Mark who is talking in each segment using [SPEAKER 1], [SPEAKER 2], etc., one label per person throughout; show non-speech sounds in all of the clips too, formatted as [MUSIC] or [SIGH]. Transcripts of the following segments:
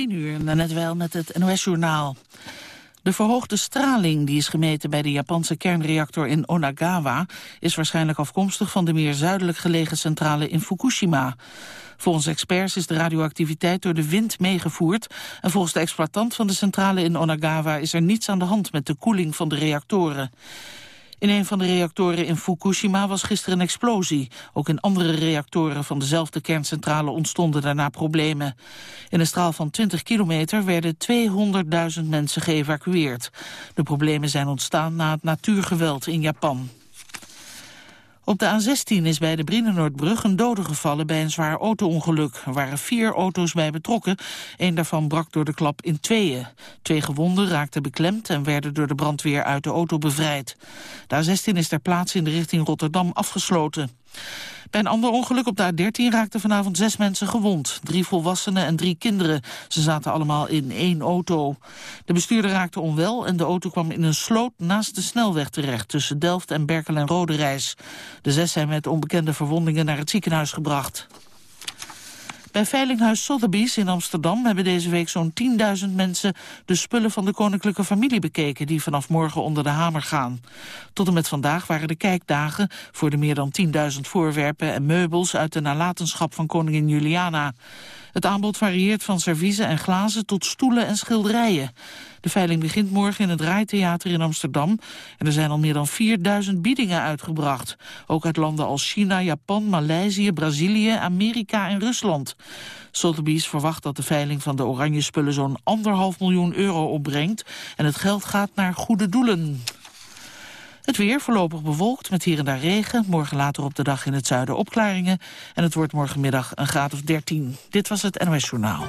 [SPEAKER 1] 10 uur, net wel met het NOS-journaal. De verhoogde straling die is gemeten bij de Japanse kernreactor in Onagawa... is waarschijnlijk afkomstig van de meer zuidelijk gelegen centrale in Fukushima. Volgens experts is de radioactiviteit door de wind meegevoerd... en volgens de exploitant van de centrale in Onagawa is er niets aan de hand met de koeling van de reactoren. In een van de reactoren in Fukushima was gisteren een explosie. Ook in andere reactoren van dezelfde kerncentrale ontstonden daarna problemen. In een straal van 20 kilometer werden 200.000 mensen geëvacueerd. De problemen zijn ontstaan na het natuurgeweld in Japan. Op de A16 is bij de Brienenoordbrug een dode gevallen bij een zwaar autoongeluk. Er waren vier auto's bij betrokken. Een daarvan brak door de klap in tweeën. Twee gewonden raakten beklemd en werden door de brandweer uit de auto bevrijd. De A16 is ter plaatse in de richting Rotterdam afgesloten. Bij een ander ongeluk op de A13 raakten vanavond zes mensen gewond. Drie volwassenen en drie kinderen. Ze zaten allemaal in één auto. De bestuurder raakte onwel en de auto kwam in een sloot naast de snelweg terecht... tussen Delft en Berkel en Roderijs. De zes zijn met onbekende verwondingen naar het ziekenhuis gebracht. Bij Veilinghuis Sotheby's in Amsterdam hebben deze week zo'n 10.000 mensen de spullen van de koninklijke familie bekeken die vanaf morgen onder de hamer gaan. Tot en met vandaag waren de kijkdagen voor de meer dan 10.000 voorwerpen en meubels uit de nalatenschap van koningin Juliana. Het aanbod varieert van serviezen en glazen tot stoelen en schilderijen. De veiling begint morgen in het Rijtheater in Amsterdam. En er zijn al meer dan 4000 biedingen uitgebracht. Ook uit landen als China, Japan, Maleisië, Brazilië, Amerika en Rusland. Sotheby's verwacht dat de veiling van de oranje spullen zo'n anderhalf miljoen euro opbrengt. En het geld gaat naar goede doelen. Het weer voorlopig bewolkt met hier en daar regen. Morgen later op de dag in het zuiden opklaringen. En het wordt morgenmiddag een graad of 13. Dit was het NOS Journaal.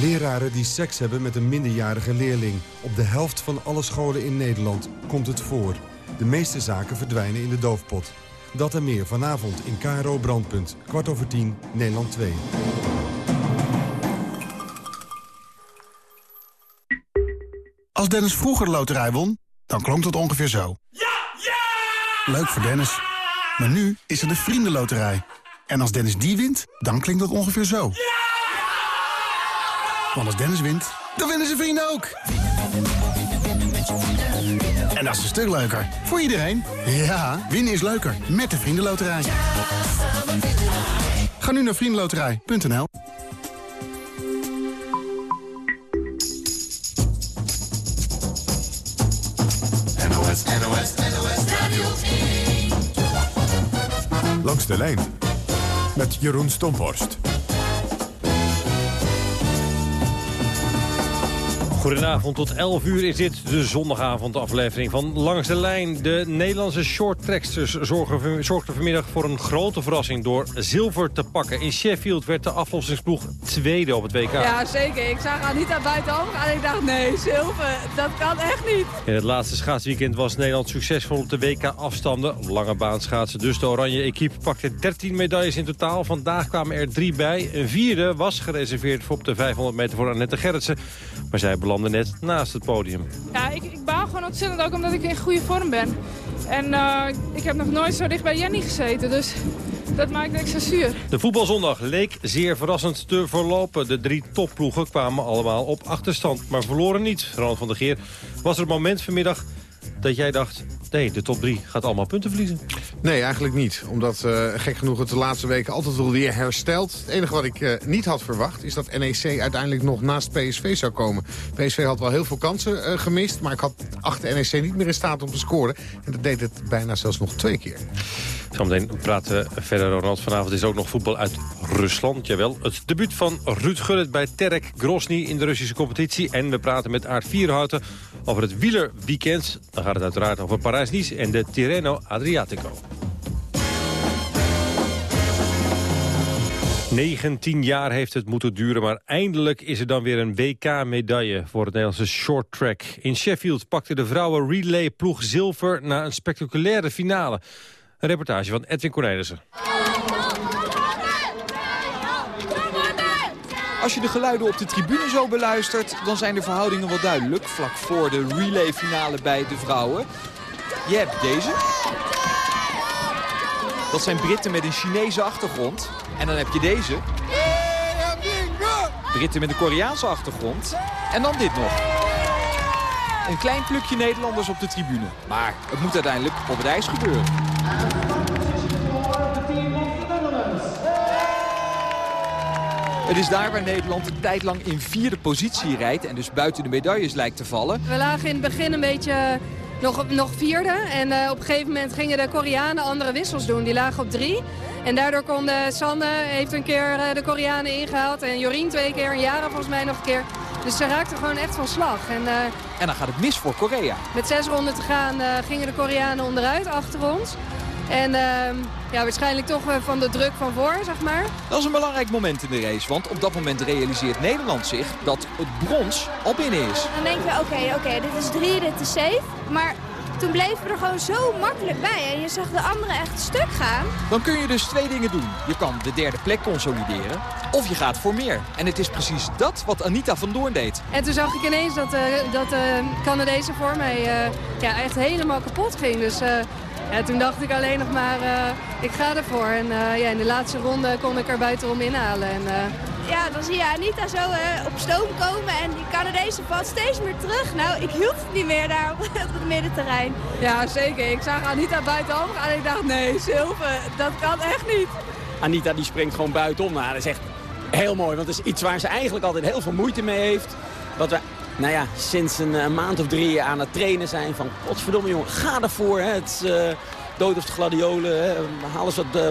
[SPEAKER 2] Leraren die seks hebben met een minderjarige leerling. Op de helft van alle scholen in Nederland komt het voor. De meeste zaken verdwijnen in de doofpot. Dat en meer vanavond in KRO Brandpunt. Kwart over tien, Nederland 2.
[SPEAKER 3] Als Dennis vroeger de loterij won, dan klonk het ongeveer zo. Ja! Ja! Leuk voor Dennis. Maar nu is er de Vriendenloterij. En als Dennis die wint, dan klinkt dat ongeveer zo. Ja! Want als Dennis wint, dan winnen zijn vrienden ook. En dat is een stuk leuker. Voor iedereen. Ja, winnen is leuker. Met de Vriendenloterij. Ga nu naar vriendenloterij.nl
[SPEAKER 4] NOS, NOS, NOS Radio
[SPEAKER 5] Langs de lijn met Jeroen Stomborst.
[SPEAKER 6] Goedenavond, tot 11 uur is dit de zondagavondaflevering van Langs de Lijn. De Nederlandse shorttracksters zorgden vanmiddag voor een grote verrassing door zilver te pakken. In Sheffield werd de aflossingsploeg tweede op het WK.
[SPEAKER 7] Ja, zeker. Ik zag haar niet buitenaf en ik dacht, nee, zilver, dat kan echt niet.
[SPEAKER 6] In het laatste schaatsweekend was Nederland succesvol op de WK-afstanden. Lange baan schaatsen, dus de oranje equipe pakte 13 medailles in totaal. Vandaag kwamen er drie bij. Een vierde was gereserveerd voor op de 500 meter voor Annette Gerritsen. Maar zij belandde net naast het podium.
[SPEAKER 7] Ja, ik, ik baal gewoon ontzettend ook omdat ik in goede vorm ben. En uh, ik heb nog nooit zo dicht bij Jenny gezeten, dus dat maakt extra zuur.
[SPEAKER 6] De voetbalzondag leek zeer verrassend te verlopen. De drie topploegen kwamen allemaal op achterstand, maar verloren niet. Ronald van der Geer was er een moment vanmiddag dat jij dacht... nee, de top 3 gaat allemaal punten verliezen?
[SPEAKER 8] Nee, eigenlijk niet. Omdat uh, gek genoeg het de laatste weken altijd wel weer herstelt. Het enige wat ik uh, niet had verwacht is dat NEC uiteindelijk nog naast PSV zou komen. PSV had wel heel veel kansen uh, gemist, maar ik had achter NEC niet meer in staat om te scoren. En dat deed het bijna zelfs nog twee keer.
[SPEAKER 6] Zometeen praten we verder, Ronald. Vanavond is ook nog voetbal uit Rusland. Jawel, het debuut van Ruud Gullit bij Terek Grosny in de Russische competitie. En we praten met Aard Vierhouten over het wielerweekend. Dan gaat het uiteraard over Parijs-Nice en de Tirreno Adriatico. 19 jaar heeft het moeten duren, maar eindelijk is er dan weer een WK-medaille voor het Nederlandse short track. In Sheffield pakte de vrouwen relay ploeg zilver na een spectaculaire finale. Een reportage van Edwin Cornelissen.
[SPEAKER 9] Als je de geluiden op de tribune zo beluistert, dan zijn de verhoudingen wel duidelijk. Vlak voor de relay-finale bij de vrouwen. Je hebt deze. Dat zijn Britten met een Chinese achtergrond. En dan heb je deze. Britten met een Koreaanse achtergrond. En dan dit nog. Een klein plukje Nederlanders op de tribune. Maar het moet uiteindelijk op het ijs gebeuren. Het is daar waar Nederland een tijd lang in vierde positie rijdt... en dus buiten de medailles lijkt te vallen.
[SPEAKER 10] We lagen in het begin een beetje nog, nog vierde. En uh, op een gegeven moment gingen de Koreanen andere wissels doen. Die lagen op drie. En daardoor kon de Sanne heeft een keer uh, de Koreanen ingehaald. En Jorien twee keer. En Jara volgens mij nog een keer. Dus ze raakten gewoon echt van slag. En,
[SPEAKER 9] en dan gaat het mis voor Korea.
[SPEAKER 10] Met zes ronden te gaan gingen de Koreanen onderuit achter ons. En ehm, ja, waarschijnlijk toch van de druk van voor, zeg maar.
[SPEAKER 9] Dat is een belangrijk moment in de race. Want op dat moment realiseert Nederland zich dat het brons al binnen is.
[SPEAKER 11] Dan denken we, oké, oké, dit is drie, dit is safe. Maar toen bleven we er gewoon zo makkelijk bij. En je zag de anderen echt stuk gaan.
[SPEAKER 9] Dan kun je dus twee dingen doen. Je kan de derde plek consolideren. Of je gaat voor meer. En het is precies dat wat Anita van Doorn deed.
[SPEAKER 10] En toen zag ik ineens dat, uh, dat uh, Canadese voor mij uh, ja, echt helemaal kapot ging. Dus ja, toen dacht ik alleen nog maar, ik ga ervoor. En ja, in de laatste ronde kon ik er buitenom inhalen. En,
[SPEAKER 11] ja, dan zie je Anita zo uh, op stoom komen en die Canadezen valt steeds meer terug. Nou, ik hield het niet meer daar op [LAUGHS] het middenterrein.
[SPEAKER 10] Ja, zeker. Ik zag Anita buitenom gaan en ik dacht, nee, zilver, dat kan echt niet.
[SPEAKER 12] Anita die springt gewoon buitenom. Nou, dat is echt heel mooi, want het is iets waar ze eigenlijk altijd heel veel moeite mee heeft. Wat we nou ja, sinds een, maand of drie aan het trainen zijn van... Godverdomme jongen, ga ervoor. Hè. Het is uh, dood of de gladiolen. Hè. Haal eens wat, uh,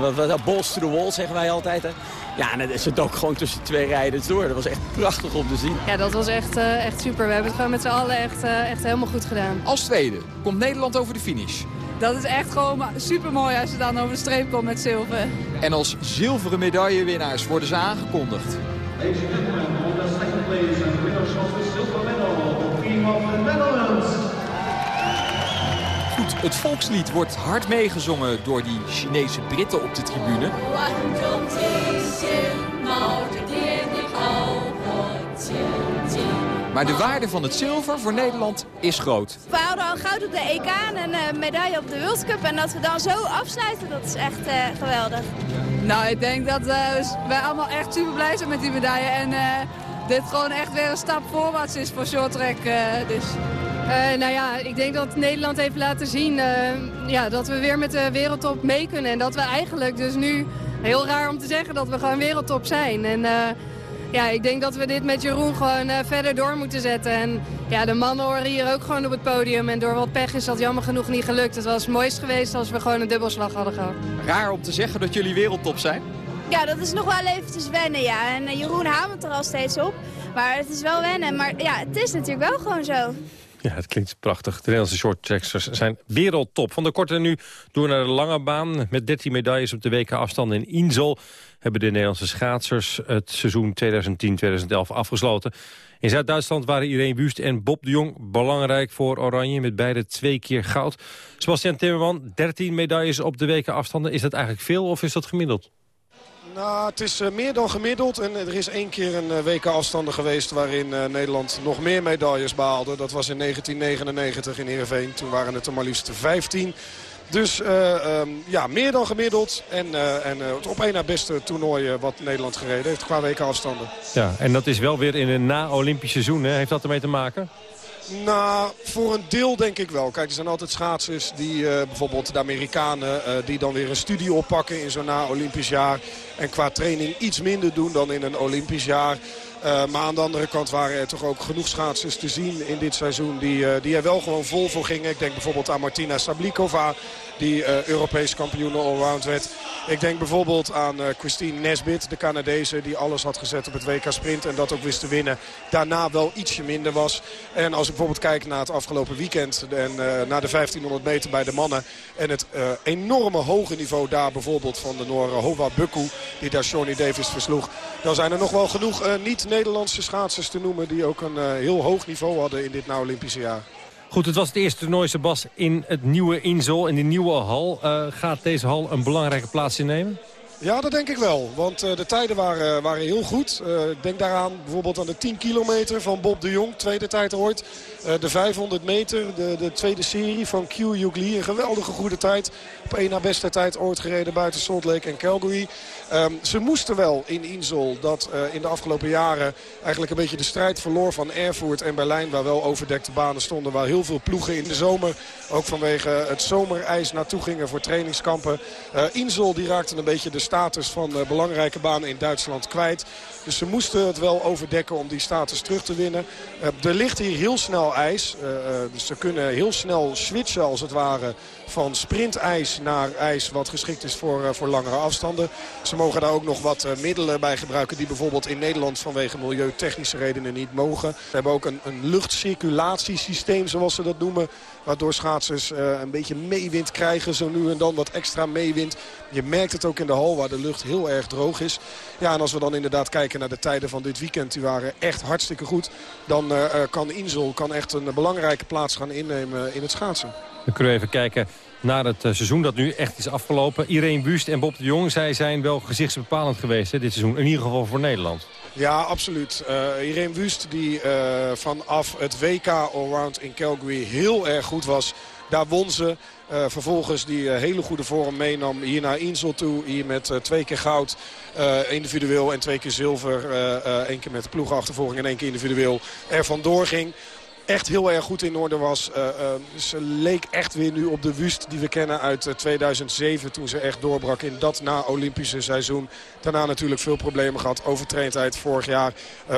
[SPEAKER 12] wat, wat balls to the wall, zeggen wij altijd. Hè. Ja, en ze ook gewoon tussen twee rijders door. Dat was echt prachtig om te zien.
[SPEAKER 10] Ja, dat was echt, uh, echt super. We hebben het gewoon met z'n allen echt, uh, echt helemaal goed gedaan.
[SPEAKER 9] Als tweede komt Nederland over de finish.
[SPEAKER 10] Dat is echt gewoon super mooi als je dan over de streep komt met zilver.
[SPEAKER 9] En als zilveren medaillewinnaars worden ze aangekondigd. Ladies and the winners of silver medal, the team of the Netherlands. Goed, het volkslied wordt hard meegezongen door die Chinese Britten op de tribune. Maar de waarde van het zilver voor Nederland is groot.
[SPEAKER 11] We hadden al goud op de EK en een uh, medaille op de World Cup. En dat we dan zo afsluiten, dat is echt uh, geweldig.
[SPEAKER 10] Nou, ik denk dat uh, wij allemaal echt super blij zijn met die medaille. En dit gewoon echt weer een stap voorwaarts is voor short track. dus. nou ja, ik denk dat Nederland heeft laten zien ja, dat we weer met de wereldtop mee kunnen. En dat we eigenlijk dus nu, heel raar om te zeggen, dat we gewoon wereldtop zijn. En ja, ik denk dat we dit met Jeroen gewoon verder door moeten zetten. En ja, de mannen horen hier ook gewoon op het podium. En door wat pech is dat jammer genoeg niet gelukt. Het was het mooist geweest als we gewoon een dubbelslag hadden gehad.
[SPEAKER 9] Raar om te zeggen dat jullie wereldtop zijn?
[SPEAKER 11] Ja, dat is nog wel eventjes wennen, ja. En uh, Jeroen hamert er al steeds op. Maar het is wel wennen. Maar ja, het is natuurlijk wel gewoon zo.
[SPEAKER 6] Ja, het klinkt prachtig. De Nederlandse shorttrackers zijn wereldtop. Van de korte nu door naar de lange baan. Met 13 medailles op de WK afstand in Insel... hebben de Nederlandse schaatsers het seizoen 2010-2011 afgesloten. In Zuid-Duitsland waren Irene Wust en Bob de Jong belangrijk voor Oranje... met beide twee keer goud. Sebastian Timmerman, 13 medailles op de WK afstanden. Is dat eigenlijk veel of is dat gemiddeld?
[SPEAKER 13] Nou, het is uh, meer dan gemiddeld. En er is één keer een uh, WK-afstander geweest waarin uh, Nederland nog meer medailles behaalde. Dat was in 1999 in Heerenveen. Toen waren het er maar liefst 15. Dus um, ja, meer dan gemiddeld. En, en het op één na beste toernooi wat Nederland gereden heeft qua WK-afstanden.
[SPEAKER 6] Ja, en dat is wel weer in een na-Olympisch seizoen. Hè? Heeft dat ermee te maken?
[SPEAKER 13] Nou, voor een deel denk ik wel. Kijk, er zijn altijd schaatsers die uh, bijvoorbeeld de Amerikanen... Uh, die dan weer een studie oppakken in zo'n na-Olympisch jaar. En qua training iets minder doen dan in een Olympisch jaar. Uh, maar aan de andere kant waren er toch ook genoeg schaatsers te zien in dit seizoen... die, uh, die er wel gewoon vol voor gingen. Ik denk bijvoorbeeld aan Martina Sablikova die uh, Europees kampioen allround werd. Ik denk bijvoorbeeld aan Christine Nesbit, de Canadese... die alles had gezet op het WK Sprint en dat ook wist te winnen. Daarna wel ietsje minder was. En als ik bijvoorbeeld kijk naar het afgelopen weekend... en naar de 1500 meter bij de mannen... en het enorme hoge niveau daar bijvoorbeeld van de Noor Hova Bukku... die daar Shawnee Davis versloeg... dan zijn er nog wel genoeg niet-Nederlandse schaatsers te noemen... die ook een heel hoog niveau hadden in dit nou Olympische jaar.
[SPEAKER 6] Goed, het was het eerste toernooi, Sebas, in het nieuwe Insel, in die nieuwe hal. Uh, gaat deze hal een belangrijke plaats innemen?
[SPEAKER 13] Ja, dat denk ik wel. Want uh, de tijden waren, waren heel goed. Uh, ik denk daaraan bijvoorbeeld aan de 10 kilometer van Bob de Jong. Tweede tijd ooit. Uh, de 500 meter, de, de tweede serie van Q Ugly. Een geweldige goede tijd. Op na beste tijd ooit gereden buiten Salt Lake en Calgary. Um, ze moesten wel in Insel dat uh, in de afgelopen jaren eigenlijk een beetje de strijd verloor van Erfurt en Berlijn. Waar wel overdekte banen stonden. Waar heel veel ploegen in de zomer ook vanwege het zomerijs naartoe gingen voor trainingskampen. Uh, Insel die raakte een beetje de status van uh, belangrijke banen in Duitsland kwijt. Dus ze moesten het wel overdekken om die status terug te winnen. Er ligt hier heel snel ijs. dus ze kunnen heel snel switchen als het ware van sprintijs naar ijs wat geschikt is voor, voor langere afstanden. Ze mogen daar ook nog wat uh, middelen bij gebruiken die bijvoorbeeld in Nederland vanwege milieutechnische redenen niet mogen. We hebben ook een, een luchtcirculatiesysteem zoals ze dat noemen. Waardoor schaatsers uh, een beetje meewind krijgen. Zo nu en dan wat extra meewind. Je merkt het ook in de hal waar de lucht heel erg droog is. Ja, en als we dan inderdaad kijken naar de tijden van dit weekend. Die waren echt hartstikke goed. Dan kan Insel kan echt een belangrijke plaats gaan innemen in het schaatsen.
[SPEAKER 6] Dan kunnen we even kijken naar het seizoen dat nu echt is afgelopen. Irene Wust en Bob de Jong, zij zijn wel gezichtsbepalend geweest hè, dit seizoen. In ieder geval voor Nederland.
[SPEAKER 13] Ja, absoluut. Uh, Irene Wust die uh, vanaf het WK Allround in Calgary heel erg goed was. Daar won ze. Vervolgens die hele goede vorm meenam hier naar Insel toe. Hier met twee keer goud individueel en twee keer zilver. Eén keer met ploegachtervolging en één keer individueel er vandoor ging echt heel erg goed in orde was. Uh, uh, ze leek echt weer nu op de wust die we kennen uit uh, 2007... toen ze echt doorbrak in dat na-Olympische seizoen. Daarna natuurlijk veel problemen gehad. Overtraindheid vorig jaar.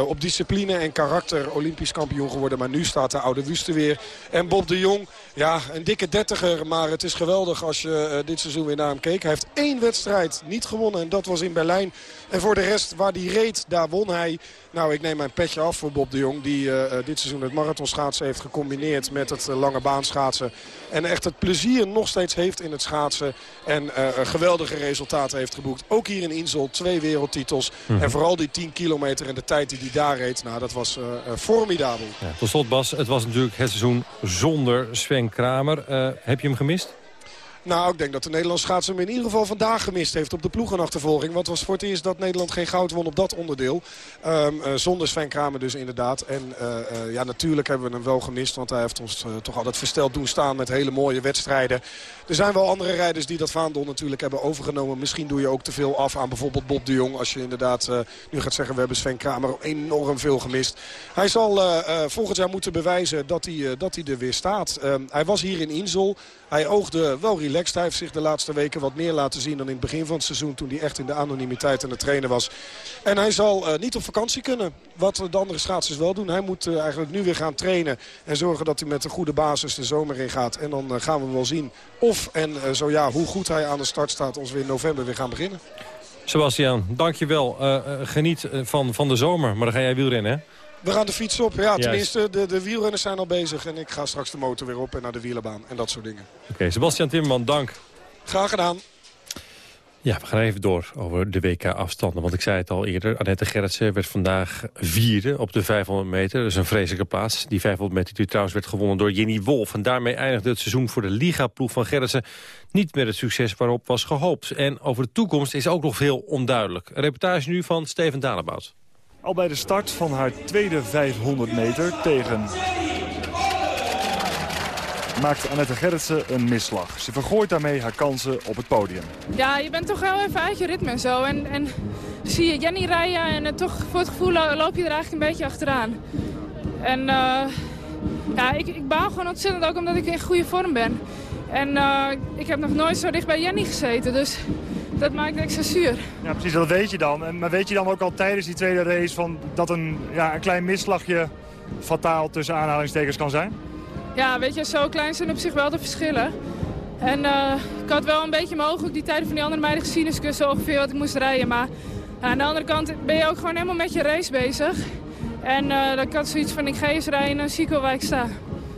[SPEAKER 13] op discipline en karakter Olympisch kampioen geworden. Maar nu staat de oude wust er weer. En Bob de Jong, ja, een dikke dertiger. Maar het is geweldig als je dit seizoen weer naar hem keek. Hij heeft één wedstrijd niet gewonnen en dat was in Berlijn. En voor de rest, waar die reed, daar won hij. Nou, ik neem mijn petje af voor Bob de Jong. Die dit seizoen het marathonschaatsen heeft gecombineerd met het lange baanschaatsen. En echt het plezier nog steeds heeft in het schaatsen. En uh, geweldige resultaten heeft geboekt. Ook hier in Insel, twee wereldtitels. Mm -hmm. En vooral die 10 kilometer en de tijd die hij daar reed. Nou, dat was uh, formidabel.
[SPEAKER 6] Ja, tot slot Bas, het was natuurlijk het seizoen zonder Sven Kramer. heb je hem gemist?
[SPEAKER 13] Nou, ik denk dat de Nederlandse schaatser hem in ieder geval vandaag gemist heeft op de ploegenachtervolging. Want het was voor het eerst dat Nederland geen goud won op dat onderdeel. Um, uh, zonder Sven Kramer dus inderdaad. En uh, uh, ja, natuurlijk hebben we hem wel gemist. Want hij heeft ons toch altijd versteld doen staan met hele mooie wedstrijden. Er zijn wel andere rijders die dat vaandel natuurlijk hebben overgenomen. Misschien doe je ook te veel af aan bijvoorbeeld Bob de Jong. Als je inderdaad nu gaat zeggen we hebben Sven Kramer enorm veel gemist. Hij zal volgend jaar moeten bewijzen dat hij, dat hij er weer staat. Um, hij was hier in Insel. Hij oogde wel relaxed. Hij heeft zich de laatste weken wat meer laten zien dan in het begin van het seizoen. Toen hij echt in de anonimiteit aan het trainen was. En hij zal uh, niet op vakantie kunnen. Wat de andere schaatsers wel doen. Hij moet uh, eigenlijk nu weer gaan trainen. En zorgen dat hij met een goede basis de zomer in gaat. En dan uh, gaan we wel zien of en zo ja hoe goed hij aan de start staat. Ons we in november weer gaan beginnen.
[SPEAKER 6] Sebastian, dankjewel. geniet van, van de zomer. Maar dan ga jij wielrennen hè?
[SPEAKER 13] We gaan de fiets op. Ja, tenminste, de, de wielrenners zijn al bezig. En ik ga straks de motor weer op en naar de wielerbaan. En dat soort dingen.
[SPEAKER 6] Oké, okay, Sebastian Timmerman, dank.
[SPEAKER 13] Graag gedaan.
[SPEAKER 6] Ja, we gaan even door over de WK-afstanden. Want ik zei het al eerder, Annette Gerritsen werd vandaag vierde op de 500 meter. Dat is een vreselijke plaats. Die 500 meter die trouwens werd gewonnen door Jenny Wolf. En daarmee eindigde het seizoen voor de Liga-ploeg van Gerritsen... niet met het succes waarop was gehoopt. En over de toekomst is ook nog veel onduidelijk. Een reportage nu van Steven Dalebout.
[SPEAKER 14] Al bij de start van haar tweede 500 meter tegen... maakt Annette Gerritsen een misslag. Ze vergooit daarmee haar kansen op het podium.
[SPEAKER 7] Ja, je bent toch wel even uit je ritme en zo. En, en zie je Jenny rijden en uh, toch voor het gevoel loop je er eigenlijk een beetje achteraan. En uh, ja, ik, ik baal gewoon ontzettend ook omdat ik in goede vorm ben. En uh, ik heb nog nooit zo dicht bij Jenny gezeten. Dus dat maakt extra zuur.
[SPEAKER 14] Ja, precies, dat weet je dan. En, maar weet je dan ook al tijdens die tweede race van dat een, ja, een klein misslagje fataal tussen aanhalingstekens kan zijn?
[SPEAKER 7] Ja, weet je, zo klein zijn op zich wel de verschillen. En uh, ik had wel een beetje mijn die tijden van die andere meiden gezien. Dus ik wist ongeveer wat ik moest rijden. Maar aan de andere kant ben je ook gewoon helemaal met je race bezig. En uh, dan kan zoiets van ik ga eens rijden en zie ik wel waar ik sta.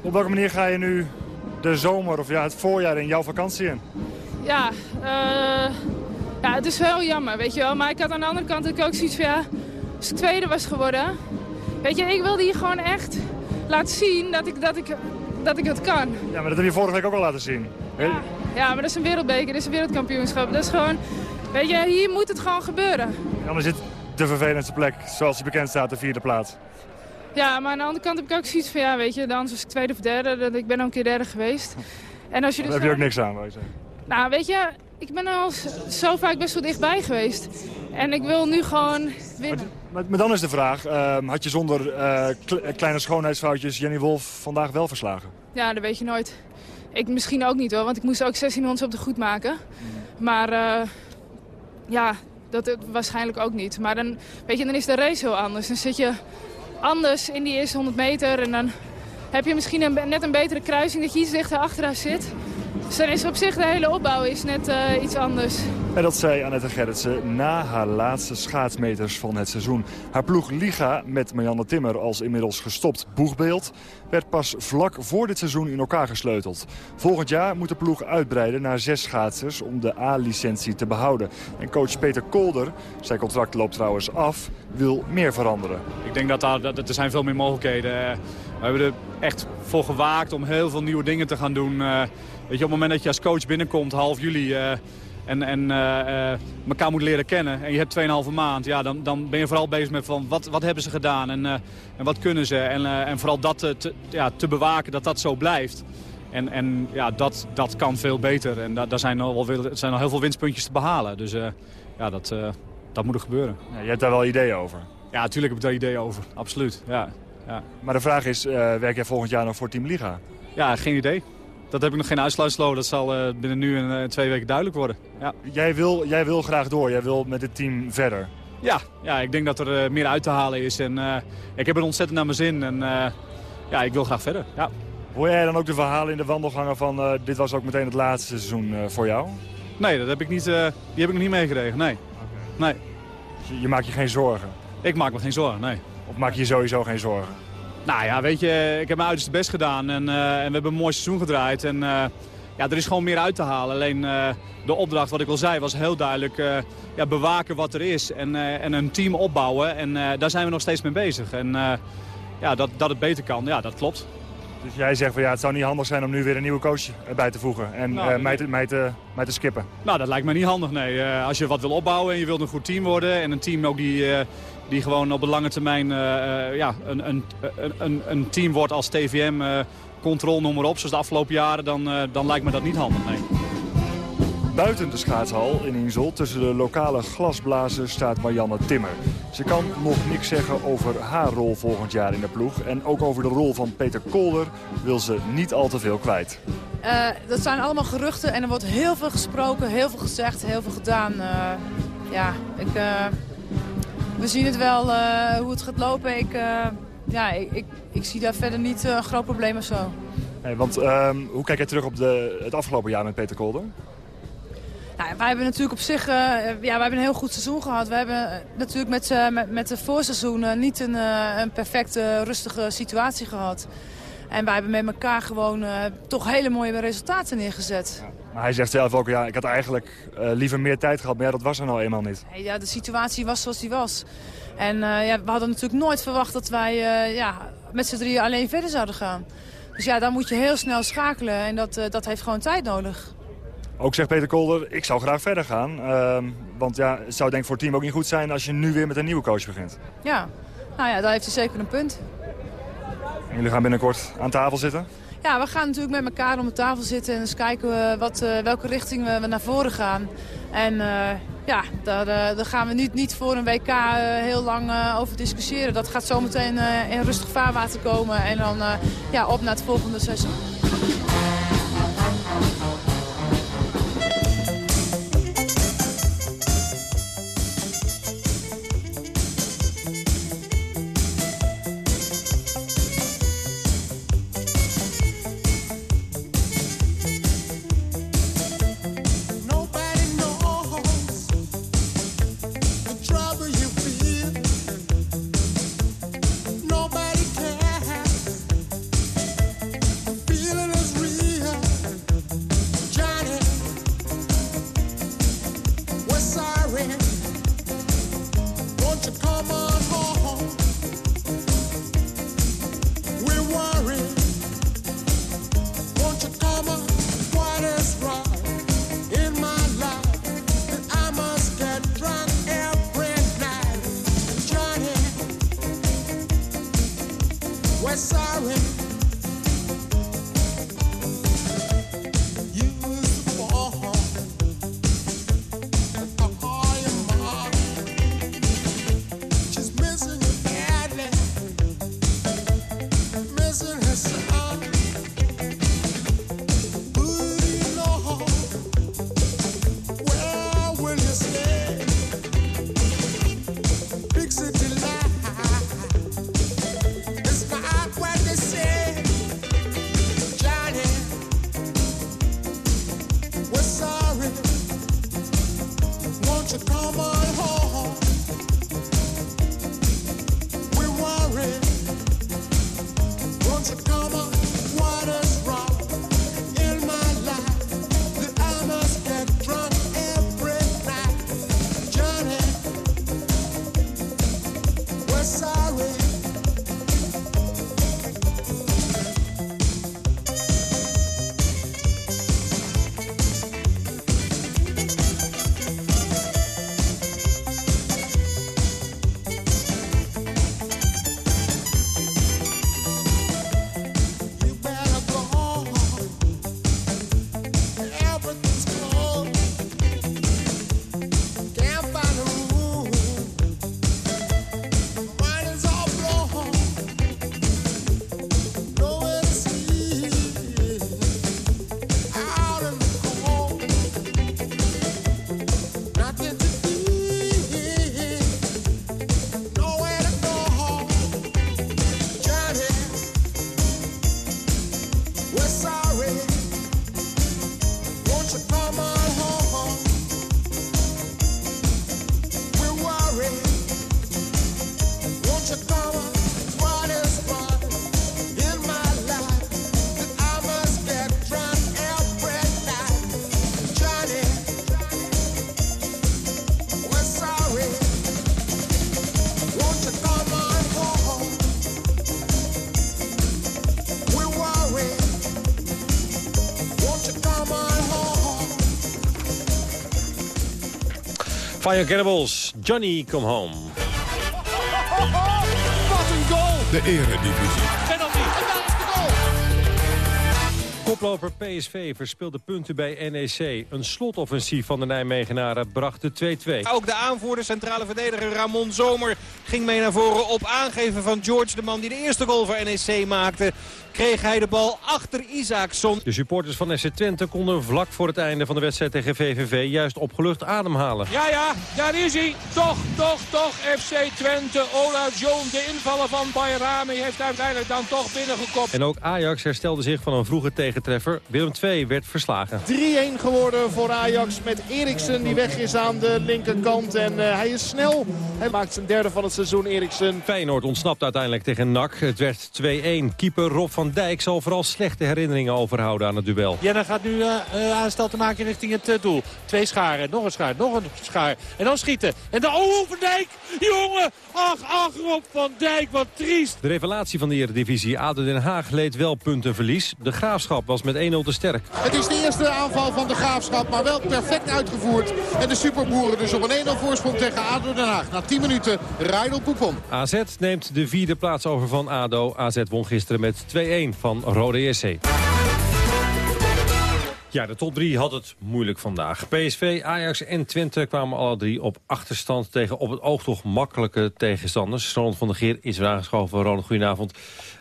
[SPEAKER 14] Op welke manier ga je nu de zomer of ja, het voorjaar in jouw vakantie in?
[SPEAKER 7] Ja, uh, ja, het is wel jammer, weet je wel. Maar ik had aan de andere kant ook zoiets van ja, als ik tweede was geworden. Weet je, ik wilde hier gewoon echt laten zien dat ik, dat ik, dat ik het kan.
[SPEAKER 14] Ja, maar dat heb je vorige week ook al laten zien.
[SPEAKER 7] Ja, ja maar dat is een wereldbeker, dat is een wereldkampioenschap. Dat is gewoon, weet je, hier moet het gewoon gebeuren.
[SPEAKER 14] Ja, dan zit de vervelendste plek, zoals die bekend staat, de vierde plaats.
[SPEAKER 7] Ja, maar aan de andere kant heb ik ook zoiets van, ja, weet je, dan was ik tweede of derde. Dat, ik ben al een keer derde geweest. [LAUGHS]
[SPEAKER 14] En als je dus Daar heb je ook niks aan, wil je zeggen.
[SPEAKER 7] Nou, weet je, ik ben al zo vaak best wel dichtbij geweest. En ik wil nu gewoon winnen.
[SPEAKER 14] Maar, dan is de vraag, uh, had je zonder uh, kleine schoonheidsfoutjes Jenny Wolf vandaag wel verslagen?
[SPEAKER 7] Ja, dat weet je nooit. Ik misschien ook niet hoor, want ik moest ook 16 honds op de goed maken. Maar uh, ja, dat waarschijnlijk ook niet. Maar dan, weet je, dan is de race heel anders. Dan zit je anders in die eerste 100 meter en dan heb je misschien een, net een betere kruising dat je iets dichter achter haar zit. Dus dan is op zich de hele opbouw is net uh, iets anders.
[SPEAKER 14] En dat zei Annette Gerritsen na haar laatste schaatsmeters van het seizoen. Haar ploeg Liga, met Marianne Timmer als inmiddels gestopt boegbeeld... werd pas vlak voor dit seizoen in elkaar gesleuteld. Volgend jaar moet de ploeg uitbreiden naar zes schaatsers om de A-licentie te behouden. En coach Peter Kolder, zijn contract loopt trouwens af, wil meer veranderen.
[SPEAKER 15] Ik denk dat, daar, dat er zijn veel meer mogelijkheden. We hebben er echt voor gewaakt om heel veel nieuwe dingen te gaan doen... Eh, Weet je, op het moment dat je als coach binnenkomt, half juli... Uh, en, en uh, elkaar moet leren kennen en je hebt 2,5 maand... Ja, dan, dan ben je vooral bezig met van wat, wat hebben ze gedaan en, en wat kunnen ze. En, en vooral dat te, ja, te bewaken dat dat zo blijft. En, en ja, dat, dat kan veel beter. En daar, daar zijn, al wel, zijn al heel veel winstpuntjes te behalen. Dus ja, dat, dat moet er gebeuren.
[SPEAKER 14] Ja, je hebt daar wel ideeën over?
[SPEAKER 15] Ja, natuurlijk heb ik daar ideeën over. Absoluut, ja. ja.
[SPEAKER 14] Maar de vraag is, werk jij volgend jaar nog voor Team Liga?
[SPEAKER 15] Ja, geen idee dat heb ik nog geen uitsluitsloop. Dat zal uh, binnen nu en uh, twee weken duidelijk worden. Ja.
[SPEAKER 14] Jij, wil, jij wil graag door. Jij wil met het team verder.
[SPEAKER 15] Ja, ja ik denk dat er uh, meer uit te halen is. En, ik heb het ontzettend naar mijn zin. En ja, ik wil graag verder. Ja.
[SPEAKER 14] Hoor jij dan ook de verhalen in de wandelgangen van dit was ook meteen het laatste seizoen voor jou?
[SPEAKER 15] Nee, dat heb ik niet, die heb ik nog niet meegekregen. Nee. nee.
[SPEAKER 14] Dus je, je maakt je geen zorgen?
[SPEAKER 15] Ik maak me geen zorgen, nee.
[SPEAKER 14] Of maak je je sowieso geen zorgen?
[SPEAKER 15] Nou ja, weet je, ik heb mijn uiterste best gedaan en, uh, en we hebben een mooi seizoen gedraaid. En uh, ja, er is gewoon meer uit te halen. Alleen uh, de opdracht, wat ik al zei, was heel duidelijk ja, bewaken wat er is. En, en een team opbouwen. En daar zijn we nog steeds mee bezig. En ja, dat, dat het beter kan, ja, dat klopt.
[SPEAKER 14] Dus jij zegt van ja, het zou niet handig zijn om nu weer een nieuwe coach bij te voegen en nou, mij, te, mij, te, mij te skippen?
[SPEAKER 15] Nou, dat lijkt me niet handig, nee. als je wat wil opbouwen en je wilt een goed team worden en een team ook die, die gewoon op de lange termijn uh, ja, een, een, een, een team wordt als TVM, uh, controle noem maar op, zoals de afgelopen jaren, dan, uh, dan lijkt me dat niet handig. Nee.
[SPEAKER 14] Buiten de schaatshal in Insel, tussen de lokale glasblazers, staat Marianne Timmer. Ze kan nog niks zeggen over haar rol volgend jaar in de ploeg. En ook over de rol van Peter Kolder wil ze niet al te veel kwijt.
[SPEAKER 16] Uh, dat zijn allemaal geruchten en er wordt heel veel gesproken, heel veel gezegd, heel veel gedaan. Uh, ja, ik, uh, we zien het wel uh, hoe het gaat lopen. Ik, uh, ja, ik, ik, ik, zie daar verder niet een groot probleem of zo.
[SPEAKER 14] Hey, want um, hoe kijk jij terug op de, het afgelopen jaar met Peter Kolder?
[SPEAKER 16] Nou, wij hebben natuurlijk op zich ja, wij hebben een heel goed seizoen gehad. We hebben natuurlijk met, met, met de voorseizoen niet een, een perfecte, rustige situatie gehad. En wij hebben met elkaar gewoon toch hele mooie resultaten neergezet.
[SPEAKER 14] Ja. Maar hij zegt zelf ook, ja, ik had eigenlijk uh, liever meer tijd gehad. Maar ja, dat was er nou eenmaal niet.
[SPEAKER 16] Ja, de situatie was zoals die was. En uh, ja, we hadden natuurlijk nooit verwacht dat wij ja, met z'n drieën alleen verder zouden gaan. Dus ja, dan moet je heel snel schakelen. En dat, dat heeft gewoon tijd nodig.
[SPEAKER 14] Ook zegt Peter Kolder, ik zou graag verder gaan. Ehm, want ja, het zou denk ik voor het team ook niet goed zijn als je nu weer met een nieuwe coach begint.
[SPEAKER 16] Ja, nou ja, daar heeft hij zeker een punt.
[SPEAKER 14] Jullie gaan binnenkort aan tafel zitten?
[SPEAKER 16] Ja, we gaan natuurlijk met elkaar om de tafel zitten en eens kijken we wat, uh, welke richting we, naar voren gaan. En uh, ja, daar, uh, daar, gaan we niet, niet voor een WK heel lang over discussiëren. Dat gaat zometeen in rustig vaarwater komen en dan ja, op naar het volgende seizoen.
[SPEAKER 6] Fire Cannibals, Johnny Come Home.
[SPEAKER 17] Wat een goal!
[SPEAKER 5] De eredivisie.
[SPEAKER 17] Penalty. En daar is de goal!
[SPEAKER 6] Koploper PSV verspeelde punten bij NEC. Een slotoffensief van de Nijmegenaren bracht de 2-2.
[SPEAKER 18] Ook de aanvoerder, centrale verdediger Ramon Zomer, ging mee naar voren op aangeven van George, de man die de eerste goal voor NEC maakte kreeg hij de bal achter Isaacson.
[SPEAKER 6] De supporters van SC Twente konden vlak voor het einde van de wedstrijd tegen VVV juist opgelucht ademhalen.
[SPEAKER 18] Ja, ja, daar is hij. Toch, toch, toch FC Twente. Ola John, de invaller van Bayrami, heeft uiteindelijk dan toch binnengekopt.
[SPEAKER 6] En ook Ajax herstelde zich van een vroege tegentreffer. Willem II werd verslagen.
[SPEAKER 19] 3-1 geworden voor Ajax met Eriksen die weg is aan de linkerkant. En uh, hij is snel. Hij maakt zijn derde van het seizoen, Eriksen.
[SPEAKER 6] Feyenoord ontsnapt uiteindelijk tegen NAC. Het werd 2-1. Keeper Rob van Dijk zal vooral slechte herinneringen overhouden aan het duel.
[SPEAKER 20] Jenna gaat nu uh, aanstel te maken richting het uh, doel. Twee scharen, nog een schaar, nog een schaar. En dan schieten. En dan, oh, Van Dijk! Jongen! Ach, ach, Rob van Dijk, wat triest.
[SPEAKER 6] De revelatie van de Eredivisie, ADO Den Haag, leed wel puntenverlies. De Graafschap was met 1-0 te sterk.
[SPEAKER 19] Het is de eerste aanval van de Graafschap, maar wel perfect uitgevoerd. En de superboeren dus op een 1-0 voorsprong tegen ADO Den Haag. Na 10 minuten, Rijdel Poupon.
[SPEAKER 6] AZ neemt de vierde plaats over van ADO. AZ won gisteren met 2-1 van Rode JC. Ja, de top 3 had het moeilijk vandaag. PSV, Ajax en Twente kwamen alle drie op achterstand... tegen op het oog toch makkelijke tegenstanders. Ronald van der Geer is weer aangeschoven. Ronald, goedenavond.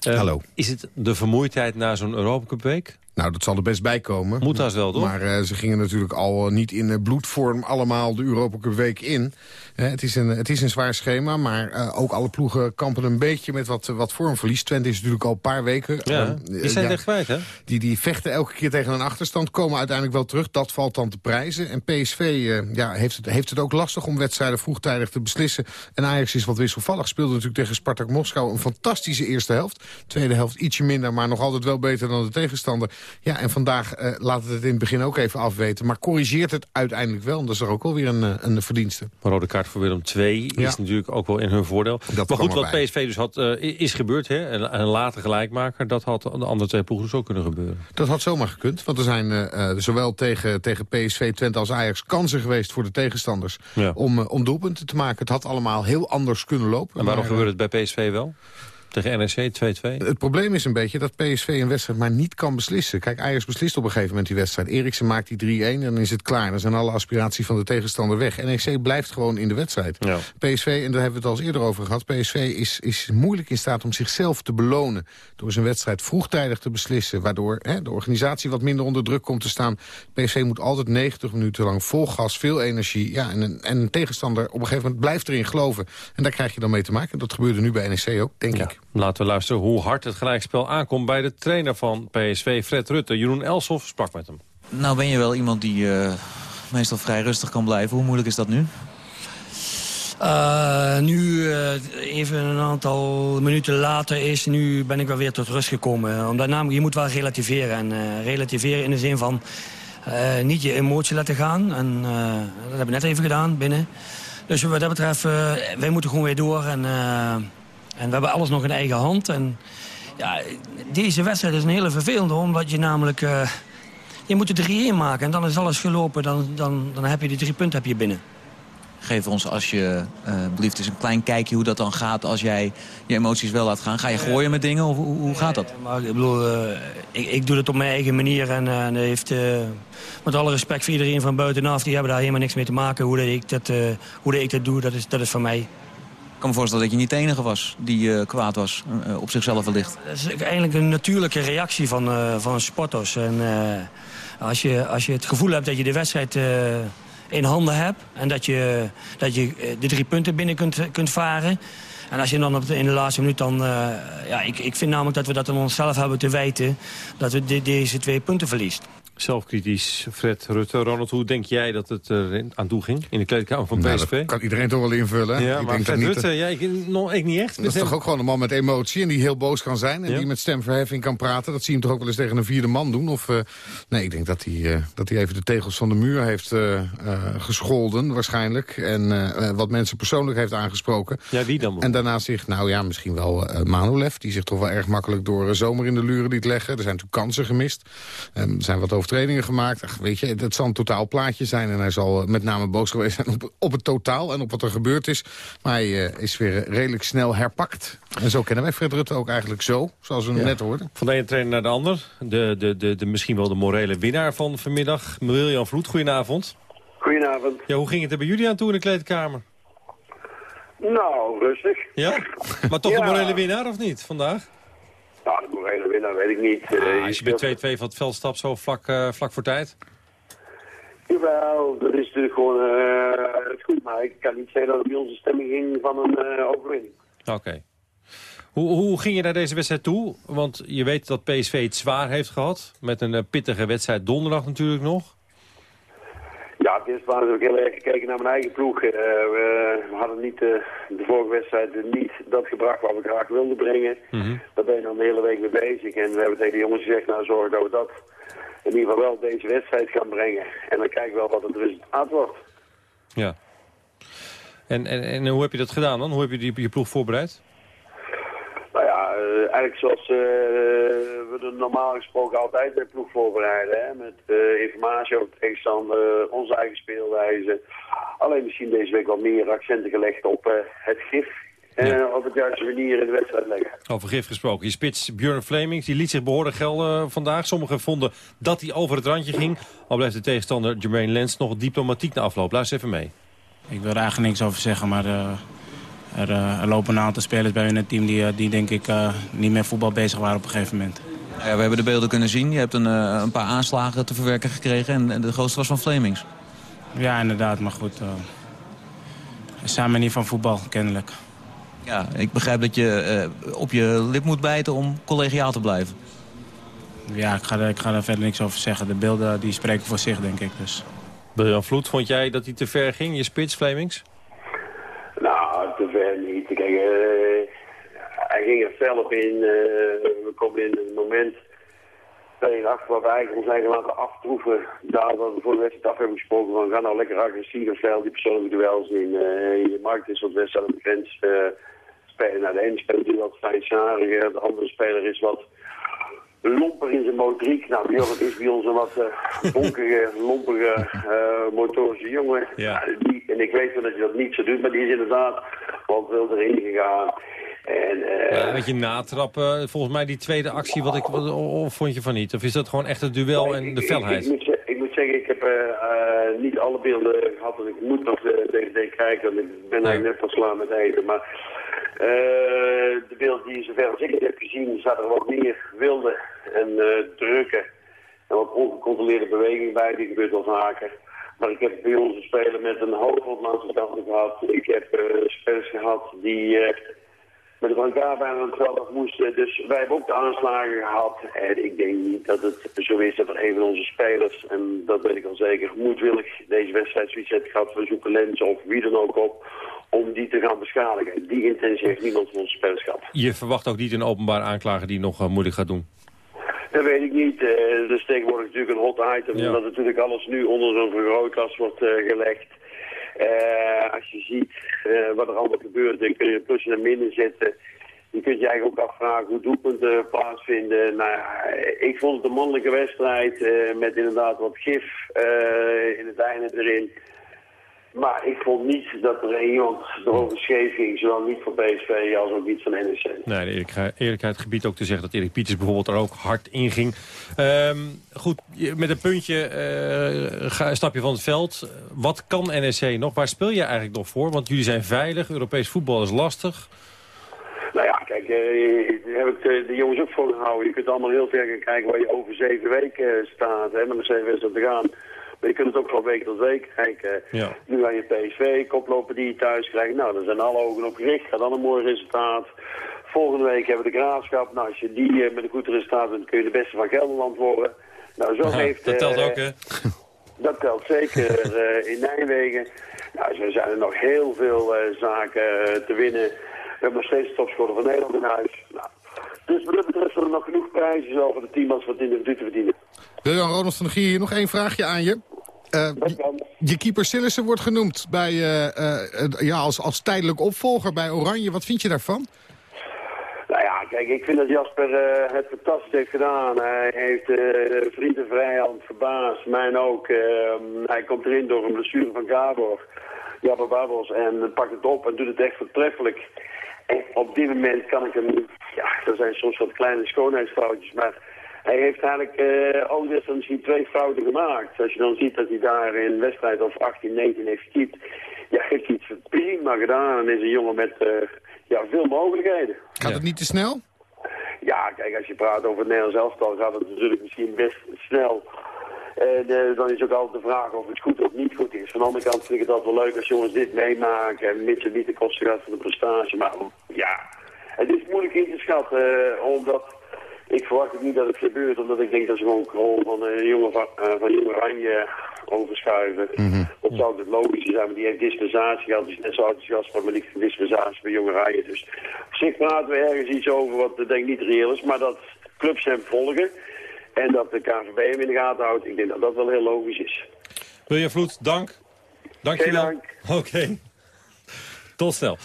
[SPEAKER 8] Uh, Hallo.
[SPEAKER 6] Is het de vermoeidheid na zo'n Europa Cup week?
[SPEAKER 8] Nou, dat zal er best bij komen.
[SPEAKER 6] Moet dat wel, toch?
[SPEAKER 8] Maar uh, ze gingen natuurlijk al niet in uh, bloedvorm allemaal de Europa Cup week in. Uh, het, is een, het is een zwaar schema, maar ook alle ploegen kampen een beetje met wat, wat vormverlies. Twente is natuurlijk al een paar weken...
[SPEAKER 6] Ja, die zijn ja, echt kwijt, hè?
[SPEAKER 8] Die, die vechten elke keer tegen een achterstand, komen uiteindelijk wel terug. Dat valt dan te prijzen. En PSV ja, heeft, het, heeft het ook lastig om wedstrijden vroegtijdig te beslissen. En Ajax is wat wisselvallig. Speelde natuurlijk tegen Spartak Moskou een fantastische eerste helft. Tweede helft ietsje minder, maar nog altijd wel beter dan de tegenstander. Ja, en vandaag uh, laat het het in het begin ook even afweten. Maar corrigeert het uiteindelijk wel. En dat is er ook wel weer een, een verdienste.
[SPEAKER 6] Een rode kaart voor Willem II ja. is natuurlijk ook wel in hun voordeel.
[SPEAKER 8] Dat
[SPEAKER 6] maar goed, wat PSV dus had, uh, is gebeurd. Hè? En een later gelijkmaker, dat had de andere twee ploegen dus ook kunnen gebeuren.
[SPEAKER 8] Dat had zomaar gekund. Want er zijn uh, zowel tegen, tegen PSV, Twente als Ajax kansen geweest voor de tegenstanders. Ja. Om, om doelpunten te maken. Het had allemaal heel anders kunnen lopen.
[SPEAKER 6] En waarom maar, gebeurde het bij PSV wel? Tegen NEC 2-2.
[SPEAKER 8] Het probleem is een beetje dat PSV een wedstrijd maar niet kan beslissen. Kijk, Ajax beslist op een gegeven moment die wedstrijd. Eriksen maakt die 3-1 en dan is het klaar. Dan zijn alle aspiraties van de tegenstander weg. NEC blijft gewoon in de wedstrijd.
[SPEAKER 6] Ja.
[SPEAKER 8] PSV, en daar hebben we het al eens eerder over gehad... PSV is, is moeilijk in staat om zichzelf te belonen... door zijn wedstrijd vroegtijdig te beslissen... waardoor hè, de organisatie wat minder onder druk komt te staan. PSV moet altijd 90 minuten lang vol gas, veel energie... Ja, en, een, en een tegenstander op een gegeven moment blijft erin geloven. En daar krijg je dan mee te maken. Dat gebeurde nu bij NEC ook, denk ik.
[SPEAKER 6] Laten we luisteren hoe hard het gelijkspel aankomt... bij de trainer van PSV, Fred Rutte. Jeroen Elsof sprak met hem.
[SPEAKER 21] Nou ben je wel iemand die eh, meestal vrij rustig kan blijven. Hoe moeilijk is dat nu?
[SPEAKER 22] Uh, nu, uh, even een aantal minuten later, is nu ben ik wel weer tot rust gekomen. Omdat namelijk, je moet wel relativeren. En uh, relativeren in de zin van niet je emotie laten gaan. En dat hebben we net even gedaan binnen. Dus wat dat betreft, wij moeten gewoon weer door. En, en we hebben alles nog in eigen hand. En ja, deze wedstrijd is een hele vervelende, omdat je namelijk... je moet er 3-1 maken en dan is alles gelopen. Dan, dan, dan heb je die drie punten heb je binnen.
[SPEAKER 21] Geef ons als je uh, blieft eens een klein kijkje hoe dat dan gaat als jij je emoties wel laat gaan. Ga je gooien met dingen of hoe, hoe gaat dat?
[SPEAKER 22] Maar ik bedoel, uh, ik, ik, doe het op mijn eigen manier en heeft, met alle respect voor iedereen van buitenaf, die hebben daar helemaal niks mee te maken. Hoe dat ik dat, hoe dat, ik dat doe, dat is, dat is van mij.
[SPEAKER 21] Kan me voorstellen dat je niet de enige was die kwaad was, op zichzelf wellicht.
[SPEAKER 22] Dat is eigenlijk een natuurlijke reactie van, van sporters. En, als, je, als je het gevoel hebt dat je de wedstrijd in handen hebt. En dat je, dat je de drie punten binnen kunt, kunt varen. En als je dan op de, in de laatste minuut dan... Ja, ik, ik vind namelijk dat we dat aan onszelf hebben te wijten... dat we de, deze twee punten verliest.
[SPEAKER 6] Zelfkritisch, Fred Rutte. Ronald, hoe denk jij dat het er aan toe ging in de kleedkamer van PSV?
[SPEAKER 8] Nou, dat kan iedereen toch wel invullen.
[SPEAKER 6] Ja,
[SPEAKER 8] ik
[SPEAKER 6] maar
[SPEAKER 8] denk
[SPEAKER 6] Fred
[SPEAKER 8] dat
[SPEAKER 6] Rutte, ja, ik, nog, ik niet echt.
[SPEAKER 8] Dat is toch ook gewoon een man met emotie en die heel boos kan zijn... en
[SPEAKER 6] Ja.
[SPEAKER 8] die met stemverheffing kan praten. Dat zie je hem toch ook wel eens tegen een vierde man doen? Of, eh, nee, ik denk dat hij, eh, dat hij even de tegels van de muur heeft eh, eh, gescholden, waarschijnlijk. En eh, wat mensen persoonlijk heeft aangesproken.
[SPEAKER 6] Ja, wie dan?
[SPEAKER 8] En daarna zich, nou ja, misschien wel eh Manolev... die zich toch wel erg makkelijk door eh, zomer in de luren liet leggen. Er zijn natuurlijk kansen gemist. Ehm, er zijn wat overtredingen gemaakt. Ach, weet je, het zal een totaal plaatje zijn. En hij zal eh, met name boos geweest zijn op, op het totaal en op wat er gebeurd is. Maar hij eh, is weer redelijk snel herpakt. En zo kennen wij Fred Rutte ook eigenlijk zo, zoals we hem
[SPEAKER 6] Ja.
[SPEAKER 8] net hoorden.
[SPEAKER 6] Van de ene trainer naar de ander. De, de, de, de, misschien wel de morele winnaar van vanmiddag. William Vloed, goedenavond.
[SPEAKER 23] Goedenavond.
[SPEAKER 6] Ja, hoe ging het er bij jullie aan toe in de kleedkamer?
[SPEAKER 23] Nou, rustig.
[SPEAKER 6] Ja? Maar toch
[SPEAKER 23] Ja.
[SPEAKER 6] de morele winnaar of niet vandaag?
[SPEAKER 23] Nou, de morele winnaar weet ik niet. Eh,
[SPEAKER 6] Ah, als je met 2-2 van het veld stapt zo vlak, eh, vlak voor tijd.
[SPEAKER 23] Jawel, dat is natuurlijk gewoon eh, het goed. Maar ik kan niet zeggen dat het bij onze stemming ging van een eh, overwinning.
[SPEAKER 6] Oké. Hoe, hoe ging je naar deze wedstrijd toe? Want je weet dat PSV het zwaar heeft gehad. Met een eh, pittige wedstrijd donderdag natuurlijk nog.
[SPEAKER 23] Eerste waren we ook heel erg gekeken naar mijn eigen ploeg. Eh, we, hadden niet eh, de vorige wedstrijd niet dat gebracht wat we graag wilden brengen. Daar ben je dan de hele week mee bezig. En we hebben tegen de jongens gezegd, nou zorg dat we dat in ieder geval wel deze wedstrijd gaan brengen. En dan kijken we wel wat het resultaat wordt.
[SPEAKER 6] Ja. En, en, en hoe heb je dat gedaan dan? Hoe heb je die, je ploeg voorbereid?
[SPEAKER 23] Nou ja, eh, eigenlijk zoals eh, we er normaal gesproken altijd bij ploeg voorbereiden. Hè? Met eh, informatie over de tegenstander, onze eigen speelwijze. Alleen misschien deze week wat meer accenten gelegd op eh, het gif. En op het juiste manier in de wedstrijd leggen.
[SPEAKER 6] Over gif gesproken. Je spits Björn Flemings die liet zich behoorlijk gelden vandaag. Sommigen vonden dat hij over het randje ging. Al blijft de tegenstander Jermaine Lens nog diplomatiek na afloop. Luister even mee.
[SPEAKER 24] Ik wil er eigenlijk niks over zeggen, maar eh, er, eh, er lopen een aantal spelers bij in het team die, eh, die denk ik eh, niet met voetbal bezig waren op een gegeven moment.
[SPEAKER 21] Ja, we hebben de beelden kunnen zien. Je hebt een, eh, een paar aanslagen te verwerken gekregen en, en de grootste was van Flemings.
[SPEAKER 24] Ja, inderdaad, maar goed. eh zijn maar niet van voetbal, kennelijk.
[SPEAKER 21] Ja, ik begrijp dat je eh, op je lip moet bijten om collegiaal te blijven.
[SPEAKER 24] Ja, ik ga, er, ik ga er verder niks over zeggen. De beelden die spreken voor zich, denk ik. Dus.
[SPEAKER 6] Brian Vloed, vond jij dat hij te ver ging, je spits Flemings?
[SPEAKER 23] Nou, te ver niet. Kijk, eh, hij ging er fel op in. eh, we komen in een moment achter wat we eigenlijk ons eigen laten aftroeven. Daar wat we voor de wedstrijd af hebben gesproken van ga nou lekker agressief en fel die persoonlijke duels in. Eh, je maakt dit soort wedstrijden op de grens spelen. Nou, de ene speler is wat fijnzariger, de andere speler is wat lomper in zijn motoriek. Nou, Björk is bij ons een wat bonkige, lompige, motorische jongen.
[SPEAKER 6] Ja.
[SPEAKER 23] die, en ik weet wel dat je dat niet zo doet, maar die is inderdaad wat wil erin gegaan. En, eh,
[SPEAKER 6] Ja, een beetje natrappen. Volgens mij die tweede actie, wat ik, wat, of vond je van niet? Of is dat gewoon echt het duel en de
[SPEAKER 23] Ik, ik,
[SPEAKER 6] felheid?
[SPEAKER 23] moet, ik moet zeggen, ik heb eh, eh, niet alle beelden gehad. En ik moet nog de DVD kijken. Want ik ben eigenlijk net van slaan met eten. Maar de beelden die zover als ik het heb gezien, zat er wat meer wilde en drukken. En wat ongecontroleerde beweging bij. Die gebeurt wel vaker. Maar ik heb bij ons een speler met een landstanden gehad. Ik heb eh, spelers gehad die... eh, met de brancard bijna aan het moesten. Dus wij hebben ook de aanslagen gehad. En ik denk niet dat het zo is dat er een van onze spelers, en dat weet ik al zeker, moedwillig deze wedstrijd zoiets heeft gehad. We zoeken Lens of wie dan ook op om die te gaan beschadigen. Die intentie heeft niemand van onze spelers gehad.
[SPEAKER 6] Je verwacht ook niet een openbaar aanklager die nog eh, moeilijk gaat doen.
[SPEAKER 23] Dat weet ik niet. Eh dat is tegenwoordig natuurlijk een hot item.
[SPEAKER 6] Ja.
[SPEAKER 23] Omdat natuurlijk alles nu onder zo'n vergrootglas wordt eh, gelegd. Eh, als je ziet wat er allemaal gebeurt, dan kun je plussen en minnen zetten. Je kunt je eigenlijk ook afvragen hoe doelpunten plaatsvinden. Nou, ik vond het een mannelijke wedstrijd met inderdaad wat gif in het einde erin. Maar ik vond niet dat er iemand erover scheef ging, zowel niet van PSV als ook niet van NEC.
[SPEAKER 6] Nee, de eerlijkheid, eerlijkheid gebiedt ook te zeggen dat Erik Pieters bijvoorbeeld er ook hard in ging. Ehm, goed, met een puntje eh, ga, stap je van het veld. Wat kan NEC nog? Waar speel je eigenlijk nog voor? Want jullie zijn veilig, Europees voetbal is lastig.
[SPEAKER 23] Nou ja, kijk, eh, daar heb ik de, de jongens ook voor gehouden. Je kunt allemaal heel ver gaan kijken waar je over zeven weken eh, staat. Hè, met een zeven wedstrijden te gaan. Maar je kunt het ook van week tot week kijken.
[SPEAKER 6] Ja.
[SPEAKER 23] Nu aan je PSV, koplopen die je thuis krijgt. Nou, daar zijn alle ogen op gericht. Gaat dan een mooi resultaat. Volgende week hebben we de graafschap. Nou, als je die eh, met een goed resultaat bent, kun je de beste van Gelderland worden. Nou, zo
[SPEAKER 6] Aha,
[SPEAKER 23] heeft...
[SPEAKER 6] dat telt
[SPEAKER 23] eh,
[SPEAKER 6] ook, hè? [LAUGHS]
[SPEAKER 23] Dat telt zeker eh, in Nijmegen. Nou, zo zijn er nog heel veel zaken te winnen. We hebben nog steeds de topscorer van Nederland in huis. Nou, dus wat dat betreft zijn er nog genoeg prijzen zo voor de team als wat individu te verdienen.
[SPEAKER 8] Wiljan Ronald van Gier, hier nog één vraagje aan je. Eh, je- keeper Sillissen wordt genoemd bij, eh, eh, ja, als, als tijdelijk opvolger bij Oranje. Wat vind je daarvan?
[SPEAKER 23] Nou ja, kijk, ik vind dat Jasper het fantastisch heeft gedaan. Hij heeft eh vriend en vijand verbaasd, mij ook. Hij komt erin door een blessure van Gabor, Jabber Babos, en pakt het op en doet het echt voortreffelijk. En op dit moment kan ik hem, ja, er zijn soms wat kleine schoonheidsfoutjes, maar hij heeft eigenlijk eh ook best wel misschien twee fouten gemaakt. Als je dan ziet dat hij daar in een wedstrijd of 18, 19 heeft gekiept, ja, heeft hij het prima gedaan en is een jongen met eh, ja, veel mogelijkheden.
[SPEAKER 8] Gaat het niet te snel?
[SPEAKER 23] Ja, kijk, als je praat over het Nederlands elftal gaat het natuurlijk misschien best snel. En eh, dan is ook altijd de vraag of het goed of niet goed is. Van de andere kant vind ik het altijd wel leuk als jongens dit meemaken. En mits het niet de kosten gaat van de prestatie. Maar ja, het is moeilijk in te schatten. omdat ik verwacht ook niet dat het gebeurt. Omdat ik denk dat ze gewoon de rol van een jongen van, eh, van Jong Oranje overschuiven. Dat zou het logische zijn. Maar die heeft dispensatie gehad. Die is net zo enthousiast van, maar die heeft dispensatie bij Jong Oranje. Dus op zich praten we ergens iets over wat ik denk niet reëel is. Maar dat clubs hem volgen. En dat de KVB hem in de gaten houdt. Ik denk dat dat wel heel logisch is.
[SPEAKER 6] William Vloed, dank. Dank je wel. Oké. Tot snel.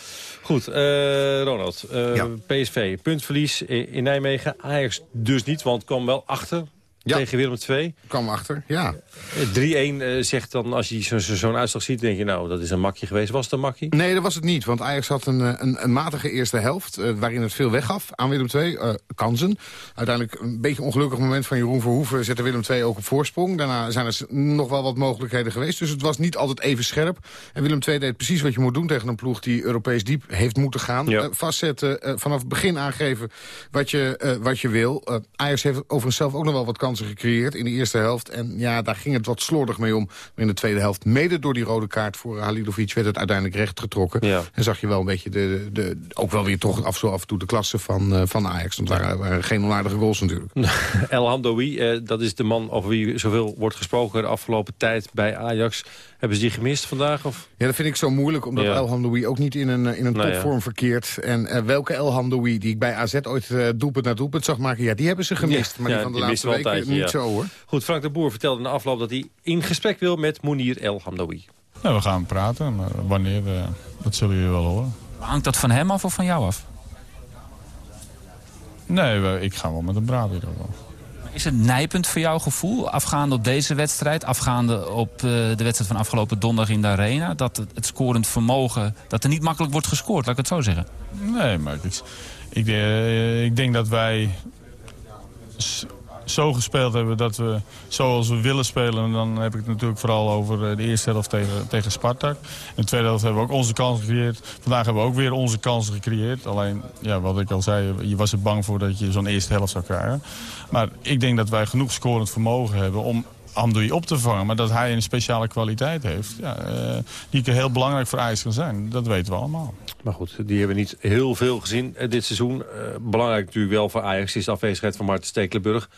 [SPEAKER 6] Goed, eh, Ronald. eh, PSV, puntverlies in, in Nijmegen. Ajax dus niet, want kwam wel achter tegen Willem II.
[SPEAKER 8] Kwam achter, ja.
[SPEAKER 6] Eh, 3-1 eh, zegt dan, als je zo- zo- zo'n uitslag ziet, denk je nou, dat is een makje geweest. Was het een makje?
[SPEAKER 8] Nee, dat was het niet. Want Ajax had een, eh, een, een matige eerste helft... eh, waarin het veel weggaf aan Willem II. kansen. Uiteindelijk een beetje ongelukkig moment van Jeroen Verhoeven... zette Willem II ook op voorsprong. Daarna zijn er nog wel wat mogelijkheden geweest. Dus het was niet altijd even scherp. En Willem II deed precies wat je moet doen tegen een ploeg... die Europees diep heeft moeten gaan. Vastzetten, vanaf het begin aangeven wat je, wat je wil. Ajax heeft overigens zelf ook nog wel wat kansen gecreëerd in de eerste helft. En ja, daar ging het wat slordig mee om. Maar in de tweede helft, mede door die rode kaart voor Halilovic... werd het uiteindelijk recht getrokken. En zag je wel een beetje de, de, ook wel weer toch af, zo af en toe de klasse van, eh, van Ajax. Want het waren, geen onaardige goals natuurlijk. [LAUGHS]
[SPEAKER 6] El Hamdoui, eh, dat is de man over wie zoveel wordt gesproken de afgelopen tijd bij Ajax. Hebben ze die gemist vandaag? Of?
[SPEAKER 8] Ja, dat vind ik zo moeilijk, omdat
[SPEAKER 6] Ja.
[SPEAKER 8] El Hamdoui ook niet in een, eh, in een
[SPEAKER 6] Nou ja.
[SPEAKER 8] topvorm verkeert. En eh, welke El Hamdoui die ik bij AZ ooit eh, doelpunt na doelpunt zag maken... ja, die hebben ze gemist. maar die van de
[SPEAKER 6] die
[SPEAKER 8] laatste weken
[SPEAKER 6] wel een
[SPEAKER 8] niet
[SPEAKER 6] tijdje,
[SPEAKER 8] zo,
[SPEAKER 6] ja.
[SPEAKER 8] hoor.
[SPEAKER 6] Goed, Frank de Boer vertelde in de afloop dat hij in gesprek wil met Mounir El Hamdoui.
[SPEAKER 25] Nou, we gaan praten, maar wanneer, dat zullen jullie wel horen.
[SPEAKER 26] Hangt dat van hem af of van jou af?
[SPEAKER 25] Nee, ik ga wel met hem praten.
[SPEAKER 26] Is het nijpend voor jouw gevoel, afgaande op deze wedstrijd... afgaande op uh, de wedstrijd van afgelopen donderdag in de Arena... dat het, scorend vermogen, dat er niet makkelijk wordt gescoord, laat ik het zo zeggen?
[SPEAKER 25] Nee, maar ik, uh, ik denk dat wij zo gespeeld hebben dat we zoals we willen spelen. En dan heb ik het natuurlijk vooral over de eerste helft tegen, tegen Spartak. In de tweede helft hebben we ook onze kansen gecreëerd. Vandaag hebben we ook weer onze kansen gecreëerd. Alleen, ja, wat ik al zei, je was er bang voor dat je zo'n eerste helft zou krijgen. Maar ik denk dat wij genoeg scorend vermogen hebben om Amdoui op te vangen. Maar dat hij een speciale kwaliteit heeft, ja, uh, die heel belangrijk voor Ajax kan zijn. Dat weten we allemaal.
[SPEAKER 6] Maar goed, die hebben niet heel veel gezien dit seizoen. Uh, belangrijk natuurlijk wel voor Ajax is de afwezigheid van Maarten Stekelenburg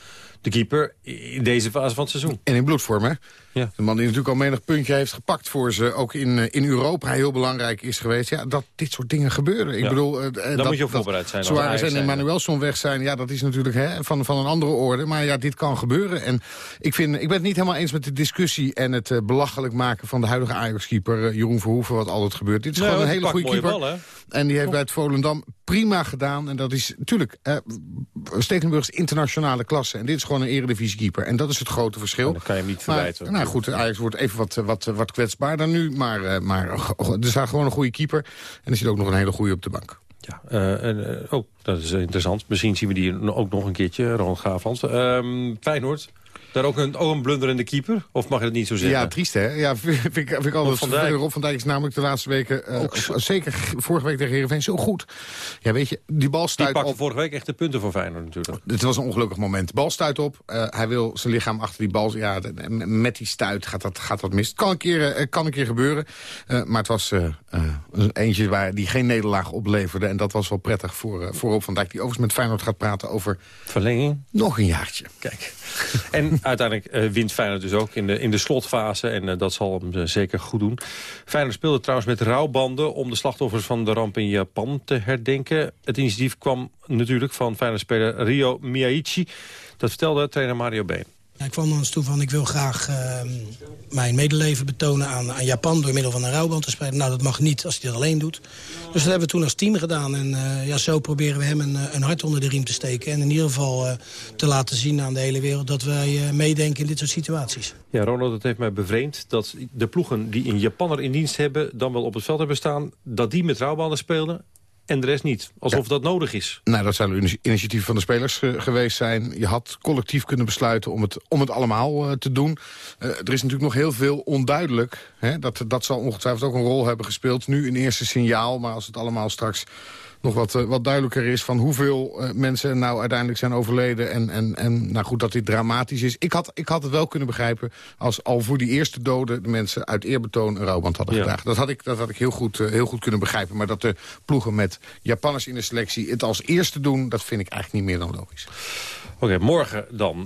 [SPEAKER 6] de keeper in deze fase van het seizoen.
[SPEAKER 8] En in bloedvorm, hè?
[SPEAKER 6] Ja.
[SPEAKER 8] De man die natuurlijk al menig puntje heeft gepakt voor ze. Ook in, eh, in Europa heel belangrijk is geweest. Ja, dat dit soort dingen gebeuren. Ik
[SPEAKER 6] Ja.
[SPEAKER 8] bedoel, uh,
[SPEAKER 6] Dan
[SPEAKER 8] dat,
[SPEAKER 6] moet je op voorbereid zijn
[SPEAKER 8] Suarez en
[SPEAKER 6] zijn,
[SPEAKER 8] Emmanuelson weg zijn. Ja, dat is natuurlijk hè, van, van een andere orde. Maar ja, dit kan gebeuren. En ik, vind, ik ben het niet helemaal eens met de discussie... en het eh, belachelijk maken van de huidige Ajax-keeper eh, Jeroen Verhoeven... wat altijd gebeurt. Dit is
[SPEAKER 6] Nee,
[SPEAKER 8] gewoon een hele goede keeper.
[SPEAKER 6] ballen,
[SPEAKER 8] en die heeft bij het Volendam prima gedaan. En dat is natuurlijk... eh is internationale klasse. En dit is gewoon een eredivisiekeeper. En dat is het grote verschil.
[SPEAKER 6] Dan kan je hem niet
[SPEAKER 8] Maar,
[SPEAKER 6] verwijten.
[SPEAKER 8] nou goed, Ajax wordt even wat, wat, wat kwetsbaarder nu. Maar, eh, maar er staat gewoon een goede keeper. En er zit ook nog een hele goede op de bank.
[SPEAKER 6] Ja, eh, en, eh, oh, dat is interessant. Misschien zien we die ook nog een keertje, Ronald Gavans. Ehm Feyenoord, daar ook een, ook een blunderende keeper? Of mag je het niet zo zeggen?
[SPEAKER 8] Ja, triest hè? Ja, vind ik, vind ik altijd,
[SPEAKER 6] van Dijk.
[SPEAKER 8] Rob van Dijk is namelijk de laatste weken, eh, zeker vorige week tegen Heerenveen, zo goed. Ja, weet je, die bal
[SPEAKER 6] Die
[SPEAKER 8] stuit
[SPEAKER 6] pakte
[SPEAKER 8] op.
[SPEAKER 6] vorige week echt de punten voor Feyenoord natuurlijk.
[SPEAKER 8] Het was een ongelukkig moment. De bal stuit op. eh, hij wil zijn lichaam achter die bal. Ja, met die stuit gaat dat, gaat dat mis. Het kan een keer, eh, kan een keer gebeuren. Maar het was een eentje waar die geen nederlaag opleverde. En dat was wel prettig voor, voor Rob van Dijk. Die overigens met Feyenoord gaat praten over
[SPEAKER 6] Verlenging?
[SPEAKER 8] nog een jaartje.
[SPEAKER 6] Kijk. En uiteindelijk eh, wint Feyenoord dus ook in de, in de slotfase. En eh, dat zal hem eh, zeker goed doen. Feyenoord speelde trouwens met rouwbanden... om de slachtoffers van de ramp in Japan te herdenken. Het initiatief kwam natuurlijk van Feyenoord-speler Rio Miyaichi. Dat vertelde trainer Mario Been.
[SPEAKER 27] Hij kwam naar ons toe van ik wil graag eh, mijn medeleven betonen aan, aan Japan... door middel van een rouwband te spelen. Nou, dat mag niet als hij dat alleen doet. Dus dat hebben we toen als team gedaan. En eh, ja, zo proberen we hem een, eh, een hart onder de riem te steken. En in ieder geval eh, te laten zien aan de hele wereld... dat wij meedenken in dit soort situaties.
[SPEAKER 6] Ja, Ronald, het heeft mij bevreemd dat de ploegen die een Japanner in dienst hebben... dan wel op het veld hebben staan, dat die met rouwbanden spelen... en de rest niet. Alsof dat nodig is.
[SPEAKER 8] Nou, dat zou een initiatief van de spelers eh, geweest zijn. Je had collectief kunnen besluiten om het, om het allemaal eh, te doen. Eh, er is natuurlijk nog heel veel onduidelijk. Hè? Dat, dat zal ongetwijfeld ook een rol hebben gespeeld. Nu een eerste signaal, maar als het allemaal straks nog wat, eh, wat duidelijker is... van hoeveel eh, mensen nou uiteindelijk zijn overleden... En, en, en nou goed, dat dit dramatisch is. Ik had, ik had het wel kunnen begrijpen als al voor die eerste doden... de mensen uit eerbetoon een rouwband hadden
[SPEAKER 6] Ja.
[SPEAKER 8] gedragen. Dat had ik, dat had ik heel, goed, eh, heel goed kunnen begrijpen. Maar dat de ploegen met Japanners in de selectie het als eerste doen... dat vind ik eigenlijk niet meer dan logisch.
[SPEAKER 6] Oké, morgen dan.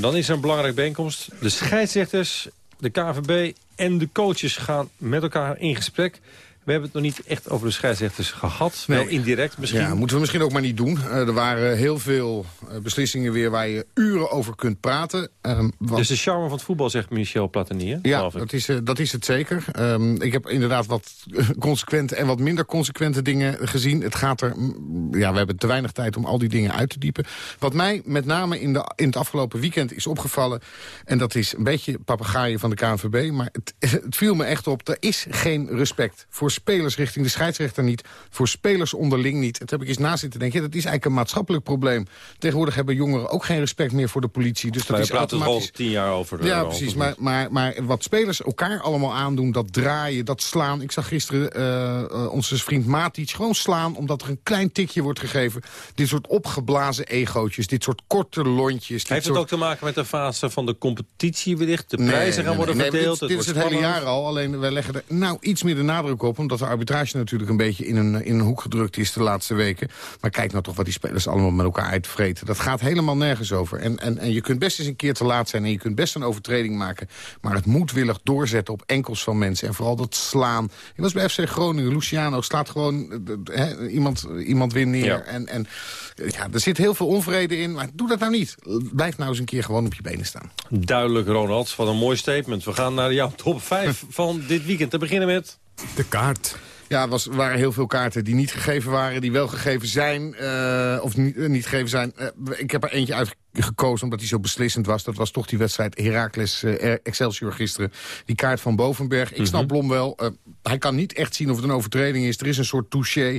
[SPEAKER 6] Dan is er een belangrijke bijeenkomst. De scheidsrechters, de KVB en de coaches gaan met elkaar in gesprek. We hebben het nog niet echt over de scheidsrechters gehad. Wel indirect misschien.
[SPEAKER 8] Ja, moeten we misschien ook maar niet doen. Eh, er waren heel veel eh, beslissingen weer waar je uren over kunt praten. Want-
[SPEAKER 6] Dus de charme van het voetbal, zegt Michel Platini.
[SPEAKER 8] Ja, dat is, eh, dat is het zeker. Ehm, ik heb inderdaad wat [LAUGHS] consequente en wat minder consequente dingen gezien. Het gaat er, mm, ja, we hebben te weinig tijd om al die dingen uit te diepen. Wat mij met name in, de, in het afgelopen weekend is opgevallen... en dat is een beetje papegaaien van de KNVB... maar het, [LAUGHS] het viel me echt op, er is geen respect voor spelers richting de scheidsrechter niet... voor spelers onderling niet. Het heb ik eens na zitten denken, ja, dat is eigenlijk een maatschappelijk probleem. Tegenwoordig hebben jongeren ook geen respect meer voor de politie. Dus dat
[SPEAKER 6] Wij
[SPEAKER 8] is
[SPEAKER 6] er
[SPEAKER 8] automatisch...
[SPEAKER 6] al tien jaar over.
[SPEAKER 8] Ja, precies. Maar, maar, maar wat spelers elkaar allemaal aandoen, dat draaien, dat slaan. Ik zag gisteren eh, eh, onze vriend Matic gewoon slaan... omdat er een klein tikje wordt gegeven. Dit soort opgeblazen egootjes, dit soort korte lontjes.
[SPEAKER 6] Heeft het ook te maken met de fase van de competitie wellicht? De
[SPEAKER 8] Nee,
[SPEAKER 6] prijzen gaan worden
[SPEAKER 8] nee. Nee,
[SPEAKER 6] verdeeld?
[SPEAKER 8] Dit, dit is het hele jaar al, alleen wij leggen er nou iets meer de nadruk op... omdat de arbitrage natuurlijk een beetje in een, in een hoek gedrukt is de laatste weken. Maar kijk nou toch wat die spelers allemaal met elkaar uitvreten. Dat gaat helemaal nergens over. En, en, en je kunt best eens een keer te laat zijn en je kunt best een overtreding maken. Maar het moedwillig doorzetten op enkels van mensen. En vooral dat slaan. Ik was bij FC Groningen, Luciano slaat gewoon eh, iemand, iemand weer neer.
[SPEAKER 6] Ja.
[SPEAKER 8] En, en ja, er zit heel veel onvrede in, maar doe dat nou niet. Blijf nou eens een keer gewoon op je benen staan.
[SPEAKER 6] Duidelijk, Ronald. Wat een mooi statement. We gaan naar jouw top 5 [LAUGHS] van dit weekend. Te beginnen met...
[SPEAKER 8] De kaart. Ja, er was, er waren heel veel kaarten die niet gegeven waren, die wel gegeven zijn, eh, of niet, eh, niet gegeven zijn. Eh, ik heb er eentje uit, gekozen omdat hij zo beslissend was. Dat was toch die wedstrijd Heracles uh, Excelsior gisteren. Die kaart van Bovenberg. Ik snap mhm. Blom wel. Hij kan niet echt zien of het een overtreding is. Er is een soort touché.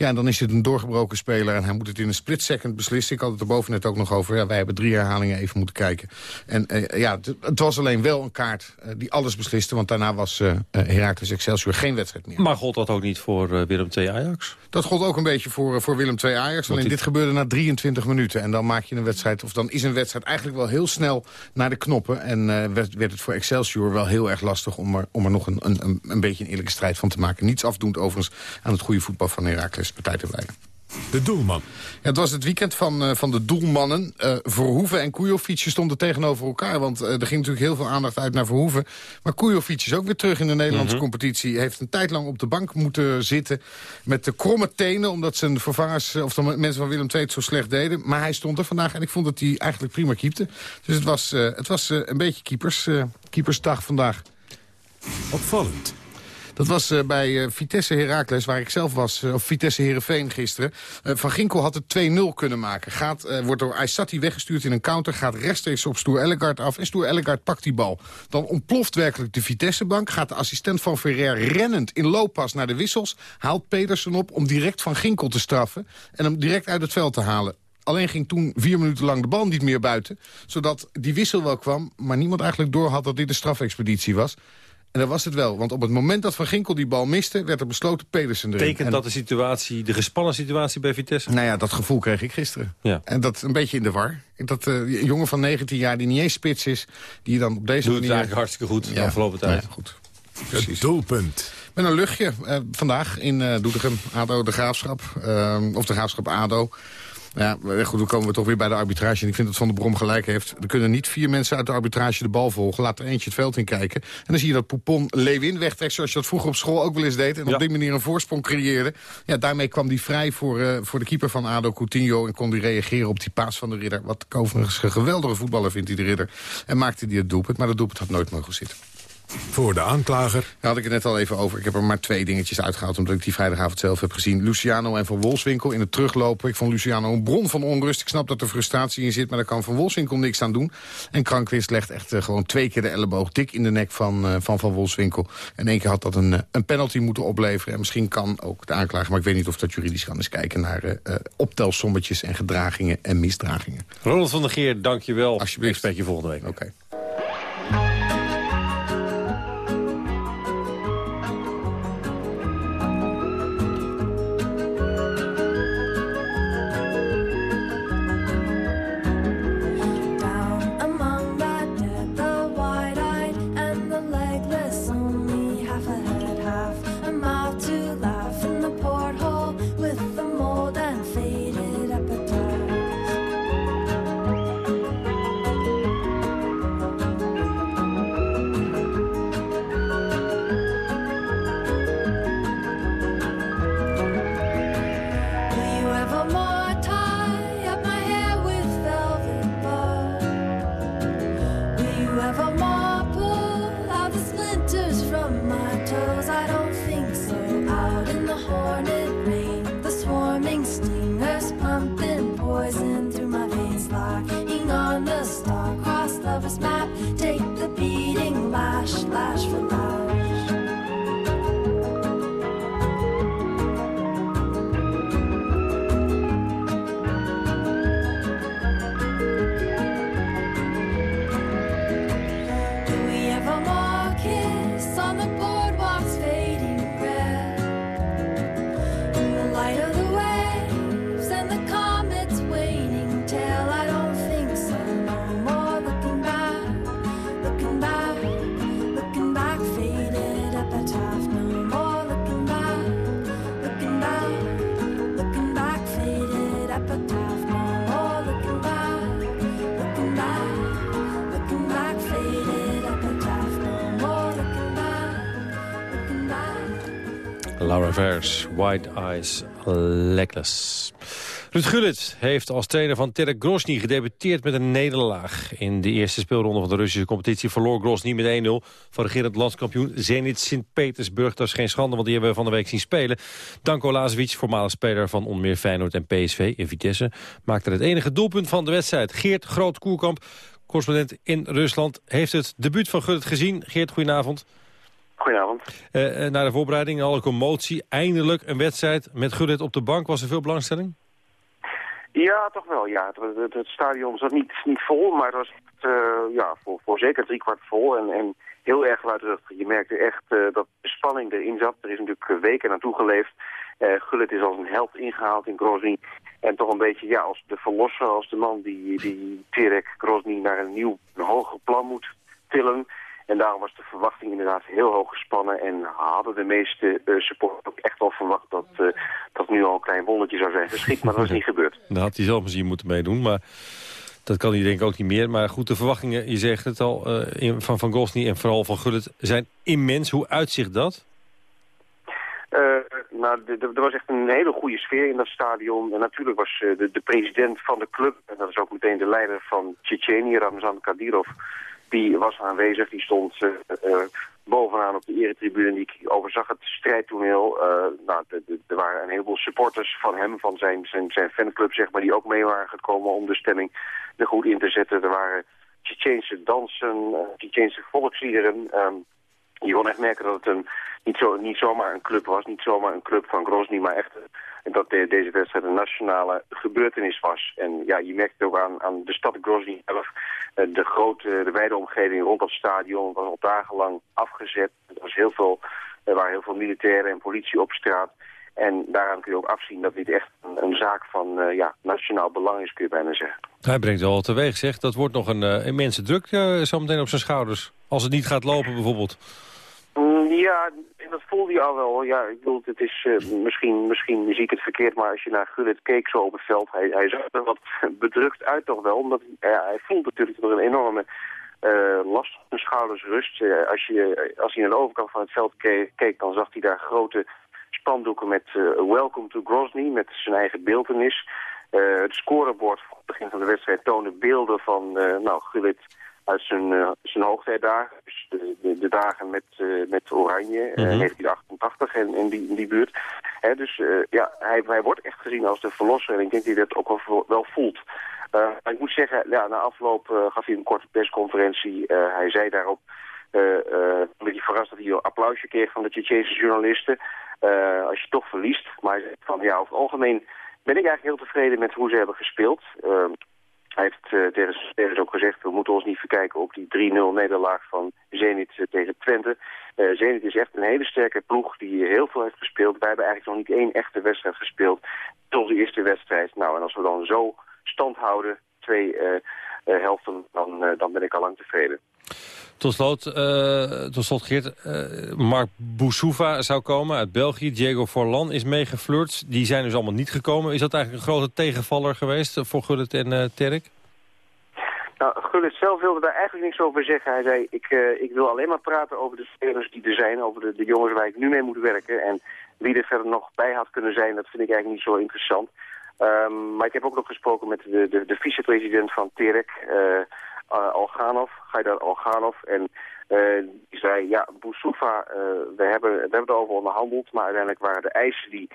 [SPEAKER 8] Ja, en dan is het een doorgebroken speler. En hij moet het in een split second beslissen. Ik had het er boven net ook nog over. Ja, wij hebben drie herhalingen even moeten kijken. En uh, ja, het, was alleen wel een kaart die alles besliste. Want daarna was Heracles Excelsior geen wedstrijd meer.
[SPEAKER 6] Maar gold dat ook niet voor Willem II Ajax?
[SPEAKER 8] Dat gold ook een beetje voor, voor Willem II Ajax. Alleen dit gebeurde na 23 minuten. En dan maak je een wedstrijd of dan is een wedstrijd eigenlijk wel heel snel naar de knoppen. En uh, werd, werd, het voor Excelsior wel heel erg lastig om er, om er nog een, een, een beetje een eerlijke strijd van te maken. Niets afdoend overigens aan het goede voetbal van Heracles partij te blijven.
[SPEAKER 5] De doelman.
[SPEAKER 8] Ja, het was het weekend van, uh, van de doelmannen. Uh, Verhoeven en Kujovic stonden tegenover elkaar. Want uh, er ging natuurlijk heel veel aandacht uit naar Verhoeven. Maar Kujovic is ook weer terug in de Nederlandse mm competitie. Heeft een tijd lang op de bank moeten zitten. Met de kromme tenen. Omdat zijn vervangers, of de mensen van Willem II het zo slecht deden. Maar hij stond er vandaag. En ik vond dat hij eigenlijk prima keepte. Dus het was, het was een beetje keepers, keepersdag vandaag.
[SPEAKER 5] Opvallend.
[SPEAKER 8] Dat was uh, bij uh, Vitesse Heracles, waar ik zelf was, uh, of Vitesse Herenveen gisteren. Van Ginkel had het 2-0 kunnen maken. Gaat, wordt door Aysati weggestuurd in een counter, gaat rechtstreeks op Stoer Ellegaard af. En Stoer Ellegaard pakt die bal. Dan ontploft werkelijk de Vitessebank. Gaat de assistent van Ferrer rennend in looppas naar de wissels. Haalt Pedersen op om direct Van Ginkel te straffen. En hem direct uit het veld te halen. Alleen ging toen vier minuten lang de bal niet meer buiten. Zodat die wissel wel kwam, maar niemand eigenlijk door had dat dit een strafexpeditie was. En dat was het wel. Want op het moment dat Van Ginkel die bal miste... werd er besloten Pedersen erin.
[SPEAKER 6] Tekent dat de situatie, de gespannen situatie bij Vitesse?
[SPEAKER 8] Nou ja, dat gevoel kreeg ik gisteren. Ja. En dat een beetje in de war. Dat uh, een jongen van 19 jaar die niet eens spits is... die dan op deze
[SPEAKER 6] Doet
[SPEAKER 8] manier...
[SPEAKER 6] het eigenlijk hartstikke goed de afgelopen tijd.
[SPEAKER 8] Ja, goed.
[SPEAKER 5] Precies. Het doelpunt.
[SPEAKER 8] Met een luchtje uh, vandaag in uh, Doetinchem, ADO de Graafschap. of de Graafschap ADO. Ja, goed, dan komen we toch weer bij de arbitrage. En ik vind dat Van der Brom gelijk heeft. Er kunnen niet vier mensen uit de arbitrage de bal volgen. Laat er eentje het veld in kijken. En dan zie je dat Poupon Lewin wegtrekt... zoals je dat vroeger op school ook wel eens deed. En op die manier een voorsprong creëerde. Ja, daarmee kwam hij vrij voor, uh, voor de keeper van ADO, Coutinho... en kon hij reageren op die paas van de ridder. Wat ik overigens een geweldige voetballer vindt, die de ridder. En maakte hij het doelpunt. Maar dat doelpunt had nooit mogen zitten.
[SPEAKER 5] Voor de aanklager.
[SPEAKER 8] Daar had ik het net al even over. Ik heb er maar twee dingetjes uitgehaald... omdat ik die vrijdagavond zelf heb gezien. Luciano en Van Wolfswinkel in het teruglopen. Ik vond Luciano een bron van onrust. Ik snap dat er frustratie in zit, maar daar kan Van Wolfswinkel niks aan doen. En Krankwist legt echt uh, gewoon twee keer de elleboog dik in de nek van uh, Van, van Wolfswinkel. En één keer had dat een, uh, een penalty moeten opleveren. En misschien kan ook de aanklager, maar ik weet niet of dat juridisch kan... eens kijken naar optelsommetjes en gedragingen en misdragingen.
[SPEAKER 6] Ronald van der Geer, dank je wel. Alsjeblieft. Ik spreek je volgende week.
[SPEAKER 8] Oké.
[SPEAKER 6] White Eyes Legless. Ruud Gullit heeft als trainer van Terek Grozny gedebuteerd met een nederlaag. In de eerste speelronde van de Russische competitie verloor Grozny met 1-0... van regerend landskampioen Zenit Sint-Petersburg. Dat is geen schande, want die hebben we van de week zien spelen. Danko Lazovic, voormalig speler van onmeer Feyenoord en PSV in Vitesse... maakte het enige doelpunt van de wedstrijd. Geert Groot-Koerkamp, correspondent in Rusland, heeft het debuut van Gullit gezien. Geert, goedenavond.
[SPEAKER 28] Goedenavond.
[SPEAKER 6] Uh, naar de voorbereiding, alle commotie. Eindelijk een wedstrijd met Gullit op de bank. Was er veel belangstelling?
[SPEAKER 28] Ja, toch wel. Ja. Het, het, stadion zat niet, niet vol, maar het was uh, ja, voor, voor zeker driekwart vol. En, en heel erg luidruchtig. Je merkte echt uh, dat de spanning erin zat. Er is natuurlijk weken naartoe geleefd. Gullit is als een held ingehaald in Grozny. En toch een beetje ja, als de verlosser, als de man die, die Terek Grozny naar een nieuw, een hoger plan moet tillen. En daarom was de verwachting inderdaad heel hoog gespannen. En hadden de meeste uh, supporters ook echt wel verwacht dat uh, dat nu al een klein wondertje zou zijn geschikt. Maar dat is niet gebeurd. [LAUGHS]
[SPEAKER 6] Dan had hij zelf misschien moeten meedoen. Maar dat kan hij denk ik ook niet meer. Maar goed, de verwachtingen, je zegt het al, uh, van Van Gosny en vooral van Gullit zijn immens. Hoe uitzicht dat?
[SPEAKER 28] nou, er was echt een hele goede sfeer in dat stadion. En natuurlijk was de, de president van de club, en dat is ook meteen de leider van Tsjetsjenië, Ramzan Kadyrov die was aanwezig. Die stond uh, uh, bovenaan op de eretribune. Die overzag het strijdtoneel. Uh, nou, er waren een heleboel supporters van hem, van zijn, zijn, zijn fanclub, zeg maar, die ook mee waren gekomen om de stemming er goed in te zetten. Er waren Tsjetsjeense dansen, Tsjetsjeense volksliederen. Um, je kon echt merken dat het een, niet, zo, niet zomaar een club was, niet zomaar een club van Grozny, maar echt dat de, deze wedstrijd een nationale gebeurtenis was. En ja, je merkt ook aan, aan de stad Grozny zelf. De grote, de wijde omgeving rond dat stadion was al dagenlang afgezet. Er, was heel veel, er waren heel veel militairen en politie op straat. En daaraan kun je ook afzien dat dit echt een, zaak van uh, ja, nationaal belang is, kun je bijna zeggen.
[SPEAKER 6] Hij brengt wel teweeg, zeg. Dat wordt nog een immense druk uh, zometeen op zijn schouders. Als het niet gaat lopen bijvoorbeeld.
[SPEAKER 28] Ja, dat voelde je al wel. Ja, ik bedoel, het is uh, misschien, misschien zie ik het verkeerd, maar als je naar Gullit keek zo op het veld, hij, hij zag er wat [LAUGHS] bedrukt uit toch wel, omdat uh, hij voelt natuurlijk er een enorme uh, last op zijn schouders rust. als, je, als hij naar de overkant van het veld keek, dan zag hij daar grote spandoeken met Welcome to Grozny, met zijn eigen beeldenis. het scorebord voor het begin van de wedstrijd toonde beelden van, nou, Gullit uit zijn, uh, zijn hoogtijdagen. Dus de, de, de, dagen met, uh, met Oranje, uh, mm -hmm. 1988 en in die, in die buurt. Hè, dus ja, hij, hij wordt echt gezien als de verlosser en ik denk dat hij dat ook wel, wel voelt. ik moet zeggen, ja, na afloop gaf hij een korte persconferentie. hij zei daarop, een beetje verrast dat hij een applausje kreeg van de Tsjetsjeense journalisten. als je toch verliest. Maar hij zei van, ja, over het algemeen ben ik eigenlijk heel tevreden met hoe ze hebben gespeeld. Hij heeft uh, tegen ook gezegd, we moeten ons niet verkijken op die 3-0 nederlaag van Zenit uh, tegen Twente. Uh, Zenit is echt een hele sterke ploeg die heel veel heeft gespeeld. Wij hebben eigenlijk nog niet één echte wedstrijd gespeeld tot de eerste wedstrijd. Nou, en als we dan zo stand houden, twee helften, dan, dan ben ik al lang tevreden.
[SPEAKER 6] Tot slot, tot slot Geert, Mark Boussouva zou komen uit België. Diego Forlan is meegeflirt. Die zijn dus allemaal niet gekomen. Is dat eigenlijk een grote tegenvaller geweest voor Gullit en uh, Terk?
[SPEAKER 28] Nou, Gullit zelf wilde daar eigenlijk niks over zeggen. Hij zei, ik, uh, ik wil alleen maar praten over de spelers die er zijn, over de, de, jongens waar ik nu mee moet werken. En wie er verder nog bij had kunnen zijn, dat vind ik eigenlijk niet zo interessant. Um, maar ik heb ook nog gesproken met de, de, de vicepresident van Terek, uh, uh, Alganov, Gaidar Alganov. En uh, die zei, ja, Boussoufa, uh, we, hebben, we hebben erover onderhandeld, maar uiteindelijk waren de eisen die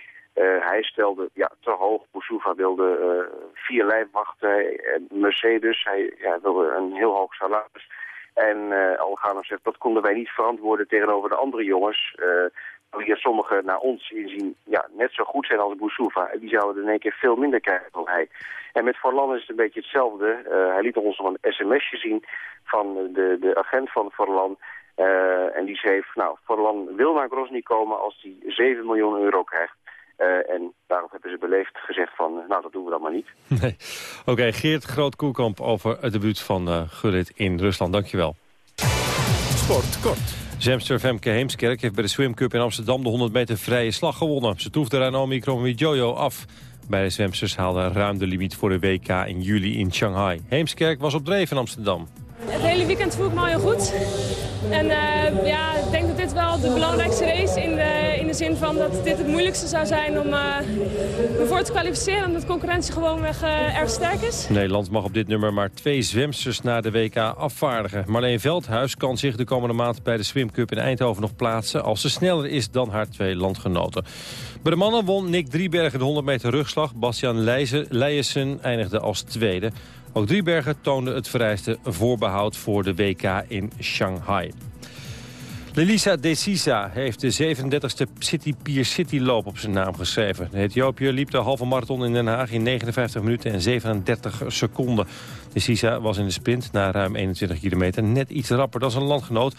[SPEAKER 28] hij stelde ja, te hoog. Boussoufa wilde vier lijfwachten, Mercedes, hij ja, wilde een heel hoog salaris. En Alganov zegt, dat konden wij niet verantwoorden tegenover de andere jongens die er sommigen naar ons inzien ja, net zo goed zijn als Boussoufa. En die zouden in één keer veel minder krijgen dan hij. En met Forlan is het een beetje hetzelfde. Uh, hij liet ons nog een sms'je zien van de, de agent van Forlan. Uh, en die schreef, nou, Forlan wil naar Grozny komen als hij 7 miljoen euro krijgt. Uh, en daarop hebben ze beleefd gezegd van, nou, dat doen we dan maar niet. [LAUGHS]
[SPEAKER 6] Nee. Oké, okay, Geert Groot-Koelkamp over het debuut van uh, Gullit in Rusland. Dankjewel.
[SPEAKER 5] Sport kort.
[SPEAKER 6] Zwemster Femke Heemskerk heeft bij de Swim Cup in Amsterdam de 100 meter vrije slag gewonnen. Ze troefde Ranomi Kromowidjojo af. Bij de zwemsters haalde ruim de limiet voor de WK in juli in Shanghai. Heemskerk was op dreef in Amsterdam.
[SPEAKER 29] Het hele weekend voel ik me al heel goed. En eh, ja, ik denk dat dit wel de belangrijkste race in de, in de zin van dat dit het moeilijkste zou zijn om uh, ervoor te kwalificeren. Omdat concurrentie gewoonweg uh, erg sterk is.
[SPEAKER 6] Nederland mag op dit nummer maar twee zwemsters naar de WK afvaardigen. Marleen Veldhuis kan zich de komende maand bij de Swim Cup in Eindhoven nog plaatsen... als ze sneller is dan haar twee landgenoten. Bij de mannen won Nick Driebergen de 100 meter rugslag. Bastiaan Leijensen eindigde als tweede. Ook Driebergen toonde het vereiste voorbehoud voor de WK in Shanghai. Lelisa Desisa heeft de 37e City Pier City loop op zijn naam geschreven. De Ethiopiër liep de halve marathon in Den Haag in 59 minuten en 37 seconden. Desisa was in de sprint na ruim 21 kilometer net iets rapper dan zijn landgenoot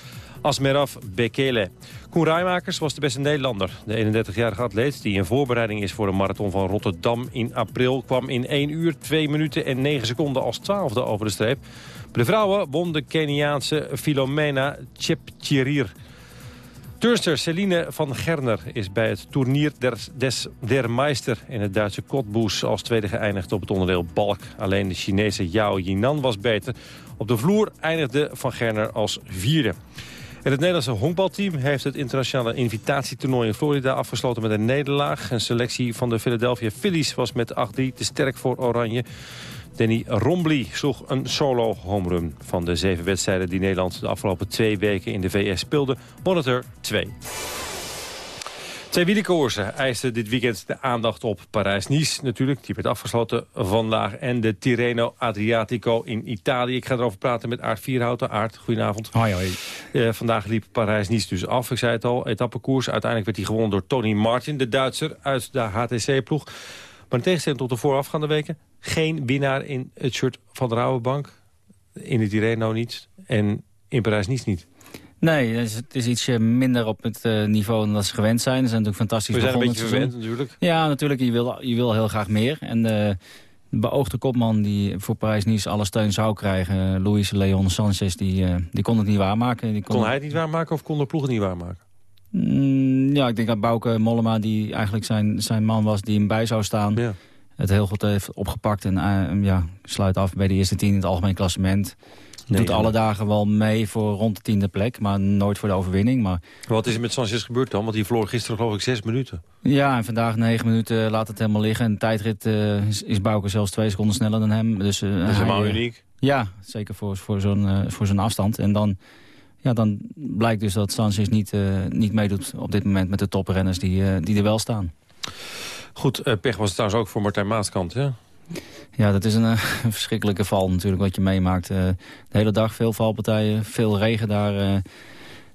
[SPEAKER 6] Asmeraf Bekele. Koen Rijmakers was de beste Nederlander. De 31-jarige atleet, die in voorbereiding is voor de marathon van Rotterdam in april... kwam in 1 uur, 2 minuten en 9 seconden als twaalfde over de streep. Bij de vrouwen won de Keniaanse Filomena Chepchirir. Turnster Celine van Gerner is bij het toernier der, des, der Meister in het Duitse Kotboes als tweede geëindigd op het onderdeel balk. Alleen de Chinese Yao Yinan was beter. Op de vloer eindigde Van Gerner als vierde. Het Nederlandse honkbalteam heeft het internationale invitatietoernooi in Florida afgesloten met een nederlaag. Een selectie van de Philadelphia Phillies was met 8-3 te sterk voor Oranje. Danny Rombly sloeg een solo homerun van de zeven wedstrijden die Nederland de afgelopen twee weken in de VS speelde. Monitor 2. Twee wielerkoersen eisten dit weekend de aandacht op Parijs-Nice natuurlijk. Die werd afgesloten vandaag. En de Tirreno Adriatico in Italië. Ik ga erover praten met Aart Vierhouten. Aart, goedenavond.
[SPEAKER 30] Hoi, hoi.
[SPEAKER 6] Uh, vandaag liep Parijs-Nice dus af. Ik zei het al, etappekoers. Uiteindelijk werd hij gewonnen door Tony Martin, de Duitser uit de HTC-ploeg. Maar in tegenstelling tot de voorafgaande weken... geen winnaar in het shirt van de Rabobank. In het Tirreno niet. En in Parijs-Nice niet.
[SPEAKER 30] Nee, het is ietsje minder op het uh, niveau dan dat ze gewend zijn. Ze zijn natuurlijk fantastisch
[SPEAKER 6] We zijn een beetje verwend natuurlijk.
[SPEAKER 30] Ja, natuurlijk. Je wil, je wil heel graag meer. En de, de beoogde kopman die voor Parijs-Nice alle steun zou krijgen... Luis Leon Sanchez, die, uh, die kon het niet waarmaken. Die
[SPEAKER 6] kon, kon hij het niet waarmaken of kon de ploeg het niet waarmaken?
[SPEAKER 30] Mm, ja, ik denk dat Bouke Mollema, die eigenlijk zijn, zijn man was... die hem bij zou staan, ja. het heel goed heeft opgepakt. En uh, ja, sluit af bij de eerste tien in het algemeen klassement... Nee, doet alle dagen wel mee voor rond de tiende plek, maar nooit voor de overwinning. Maar...
[SPEAKER 6] Wat is er met Sanchez gebeurd dan? Want die verloor gisteren geloof ik zes minuten.
[SPEAKER 30] Ja, en vandaag negen minuten laat het helemaal liggen. En de tijdrit uh, is, is Bouke zelfs twee seconden sneller dan hem. Dus, uh,
[SPEAKER 6] dat is helemaal hij, uniek.
[SPEAKER 30] Ja, zeker voor, voor zo'n uh, voor zo'n afstand. En dan, ja, dan blijkt dus dat Sanchez niet, niet meedoet op dit moment met de toprenners die, die er wel staan.
[SPEAKER 6] Goed, pech was het trouwens ook voor Martijn Maaskant, hè?
[SPEAKER 30] Ja, dat is een, uh, [LAUGHS] een, verschrikkelijke val natuurlijk wat je meemaakt. Uh, de hele dag veel valpartijen, veel regen daar. Uh,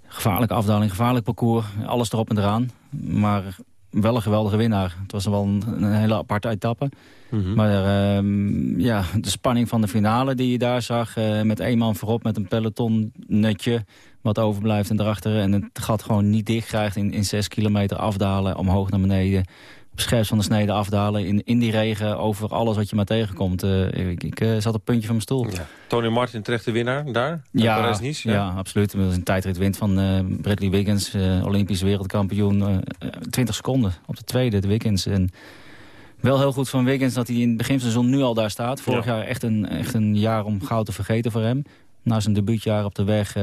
[SPEAKER 30] gevaarlijke afdaling, gevaarlijk parcours. Alles erop en eraan. Maar wel een geweldige winnaar. Het was wel een, een hele aparte etappe. Mm -hmm. Maar ehm, ja, de spanning van de finale die je daar zag... met één man voorop met een peloton nutje wat overblijft en erachter... en het gat gewoon niet dicht krijgt in, in zes kilometer afdalen, omhoog naar beneden op scherp van de snede afdalen in, in die regen over alles wat je maar tegenkomt. Uh, ik ik uh, zat op het puntje van mijn stoel. Ja.
[SPEAKER 6] Tony Martin terecht de winnaar daar?
[SPEAKER 30] Ja, ja. ja, absoluut. Dat is een tijdrit wint van uh, Bradley Wiggins, Olympisch wereldkampioen. 20 seconden op de tweede, de Wiggins. En wel heel goed van Wiggins dat hij in het begin van het seizoen nu al daar staat. Vorig ja. jaar echt een, echt een jaar om goud te vergeten voor hem. Na zijn debuutjaar op de weg,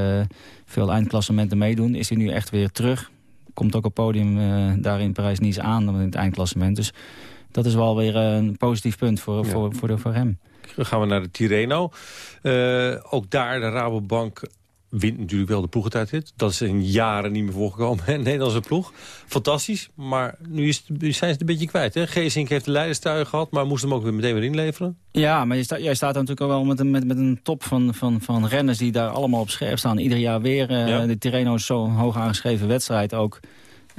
[SPEAKER 30] veel eindklassementen meedoen, is hij nu echt weer terug komt ook op podium uh, daar in Parijs-Nice aan in het eindklassement. Dus dat is wel weer een positief punt voor, ja. voor, voor, de, voor hem.
[SPEAKER 6] Dan gaan we naar de Tirreno. Uh, ook daar de Rabobank wint natuurlijk wel de ploegentijdrit. Dat is in jaren niet meer voorgekomen, hè? Nederlandse ploeg. Fantastisch, maar nu, is, nu zijn ze het een beetje kwijt. Hè? Geesink heeft de leiderstuig gehad, maar moest hem ook weer meteen weer inleveren.
[SPEAKER 30] Ja, maar je sta, jij staat natuurlijk ook wel met een, met, met een top van, van, van renners... die daar allemaal op scherp staan. Ieder jaar weer. Uh, ja. De Tirreno zo'n hoog aangeschreven wedstrijd ook.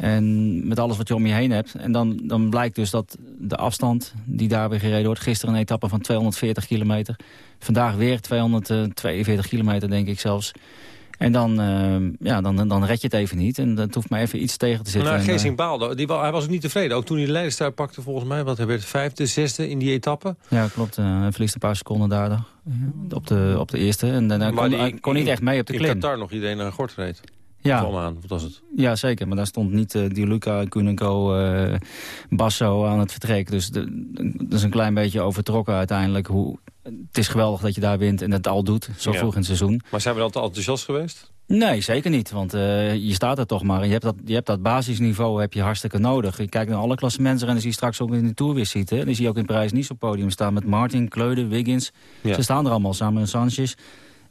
[SPEAKER 30] En met alles wat je om je heen hebt. En dan, dan blijkt dus dat de afstand die daar weer gereden wordt... gisteren een etappe van 240 kilometer. Vandaag weer 242 kilometer, denk ik zelfs. En dan, uh, ja, dan, dan red je het even niet. En dat hoeft maar even iets tegen te zitten.
[SPEAKER 6] Nou, Geesing baalde. Die, hij was ook niet tevreden. Ook toen hij de leiderstuip pakte volgens mij. Want hij werd vijfde, zesde in die etappe.
[SPEAKER 30] Ja, klopt. Uh, hij verliest een paar seconden daar. Op de, op de eerste. En dan kon, die, kon niet echt mee op de klim.
[SPEAKER 6] In Qatar nog iedereen naar gort reed.
[SPEAKER 30] Ja.
[SPEAKER 6] aan, wat was het?
[SPEAKER 30] Ja, zeker. Maar daar stond niet uh, Di Luca, Kunenko, uh, Basso aan het vertrek. Dus de, dat is een klein beetje overtrokken uiteindelijk. Hoe, het is geweldig dat je daar wint en het al doet, zo
[SPEAKER 6] ja.
[SPEAKER 30] vroeg in het seizoen.
[SPEAKER 6] Maar zijn we dan te enthousiast geweest?
[SPEAKER 30] Nee, zeker niet. Want uh, je staat er toch maar. En je hebt dat, je hebt dat basisniveau heb je hartstikke nodig. Je kijkt naar alle klassementen en dan zie je straks ook in de Tour weer ziet. Hè? Dan zie je ook in Parijs niet op podium staan met Martin, Kleude, Wiggins. Ja. Ze staan er allemaal samen met Sanchez.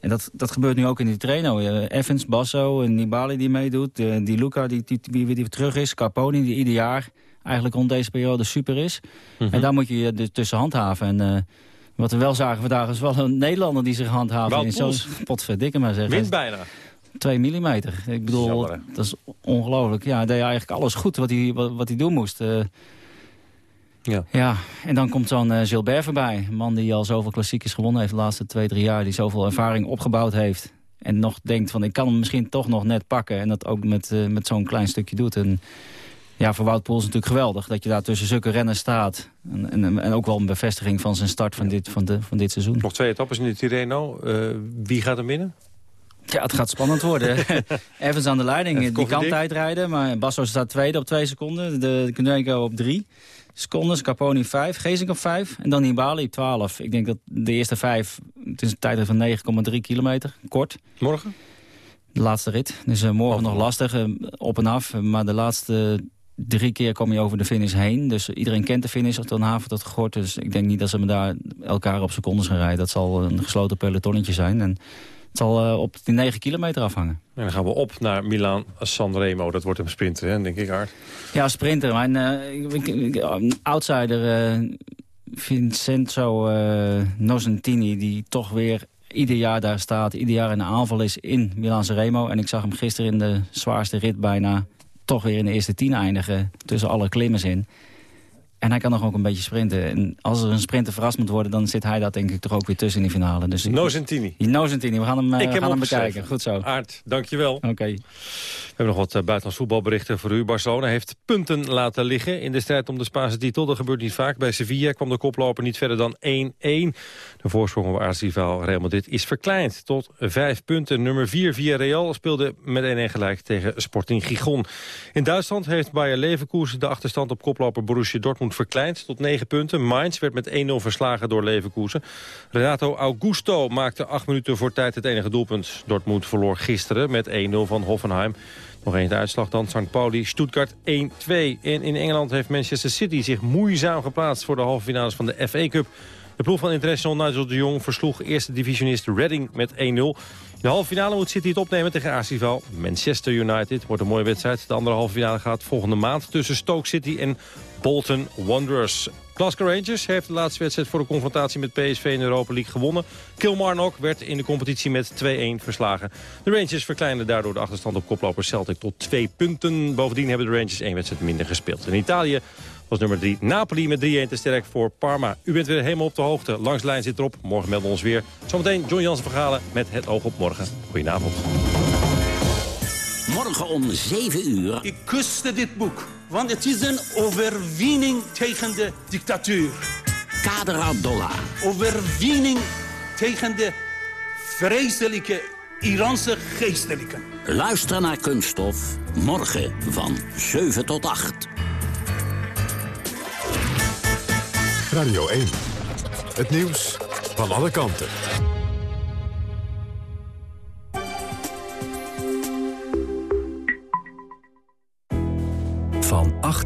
[SPEAKER 30] En dat, dat gebeurt nu ook in die traino. Evans, Basso, en Nibali die meedoet. Uh, die Luca die, die, die, die, weer terug is. Carponi die ieder jaar eigenlijk rond deze periode super is. Mm -hmm. En daar moet je je dus tussen handhaven. En uh, wat we wel zagen vandaag is wel een Nederlander die zich handhaven. in zo'n potverdikke maar zeggen.
[SPEAKER 6] Wint bijna.
[SPEAKER 30] 2 mm. Ik bedoel, Jammer, dat is ongelooflijk. Ja, hij deed eigenlijk alles goed wat hij, wat, wat hij doen moest. Uh, ja. ja, en dan komt zo'n uh, Gilbert voorbij. Een man die al zoveel klassiekers gewonnen heeft de laatste twee, drie jaar. Die zoveel ervaring opgebouwd heeft. En nog denkt van, ik kan hem misschien toch nog net pakken. En dat ook met, uh, met zo'n klein stukje doet. En ja, voor Wout Poels natuurlijk geweldig. Dat je daar tussen zulke renners staat. En, en, en, ook wel een bevestiging van zijn start van dit, van de, van dit seizoen.
[SPEAKER 6] Nog twee etappes in de Tirreno. Uh, wie gaat er winnen?
[SPEAKER 30] Ja, het gaat spannend worden. [LAUGHS] Evans aan de leiding, die kan tijdrijden. Maar Basso staat tweede op twee seconden. De Kundenko op drie seconden. Caponi vijf. Gezink op vijf. En dan Nibali op twaalf. Ik denk dat de eerste vijf... Het is een tijd van 9,3 kilometer. Kort.
[SPEAKER 6] Morgen?
[SPEAKER 30] De laatste rit. Dus uh, morgen nog lastig. Uh, op en af. Maar de laatste drie keer kom je over de finish heen. Dus iedereen kent de finish van Haven tot Gort. Dus ik denk niet dat ze me daar elkaar op secondes gaan rijden. Dat zal een gesloten pelotonnetje zijn. En zal uh, op die 9 kilometer afhangen.
[SPEAKER 6] En dan gaan we op naar Milan Sanremo. Dat wordt een sprinter, hè, denk ik, Art.
[SPEAKER 30] Ja, sprinter. Mijn uh, outsider uh, Vincenzo Nozentini... die toch weer ieder jaar daar staat. Ieder jaar in de aanval is in Milan Sanremo. En ik zag hem gisteren in de zwaarste rit bijna... toch weer in de eerste tien eindigen. Tussen alle klimmers in. En hij kan nog ook een beetje sprinten. En als er een sprinter verrast moet worden... dan zit hij dat denk ik toch ook weer tussen in die finale. Dus
[SPEAKER 6] Nozentini.
[SPEAKER 30] Nozentini, we gaan hem, ik we gaan hem bekijken. Goed zo.
[SPEAKER 6] Aard, dankjewel.
[SPEAKER 30] Oké. Okay.
[SPEAKER 6] We hebben nog wat uh, buitenlands voetbalberichten voor u. Barcelona heeft punten laten liggen in de strijd om de Spaanse titel. Dat gebeurt niet vaak. Bij Sevilla kwam de koploper niet verder dan 1-1. De voorsprong op aartsrivaal Real Madrid is verkleind tot 5 punten. Nummer 4 via Real speelde met 1-1 gelijk tegen Sporting Gijon. In Duitsland heeft Bayer Leverkusen de achterstand op koploper Borussia Dortmund verkleind tot 9 punten. Mainz werd met 1-0 verslagen door Leverkusen. Renato Augusto maakte 8 minuten voor tijd het enige doelpunt. Dortmund verloor gisteren met 1-0 van Hoffenheim. Nog eens de uitslag dan. St. Pauli, Stuttgart 1-2. En in Engeland heeft Manchester City zich moeizaam geplaatst... voor de halve finales van de FA Cup. De ploeg van international Nigel de Jong versloeg eerste divisionist Reading met 1-0. In de halve finale moet City het opnemen tegen aartsrivaal Manchester United. Wordt een mooie wedstrijd. De andere halve finale gaat volgende maand tussen Stoke City en Bolton Wanderers. Glasgow Rangers heeft de laatste wedstrijd voor de confrontatie met PSV in de Europa League gewonnen. Kilmarnock werd in de competitie met 2-1 verslagen. De Rangers verkleinen daardoor de achterstand op koploper Celtic tot twee punten. Bovendien hebben de Rangers één wedstrijd minder gespeeld. In Italië was nummer 3 Napoli met 3-1 te sterk voor Parma. U bent weer helemaal op de hoogte. Langs lijn zit erop. Morgen melden we ons weer. Zometeen John Jansen verhalen met het oog op morgen. Goedenavond.
[SPEAKER 31] Morgen om 7 uur.
[SPEAKER 32] Ik kuste dit boek, want het is een overwinning tegen de dictatuur.
[SPEAKER 31] Kader Abdollah.
[SPEAKER 32] Overwinning tegen de vreselijke Iranse geestelijken.
[SPEAKER 31] Luister naar Kunststof, morgen van 7 tot 8.
[SPEAKER 5] Radio 1. Het nieuws van alle kanten.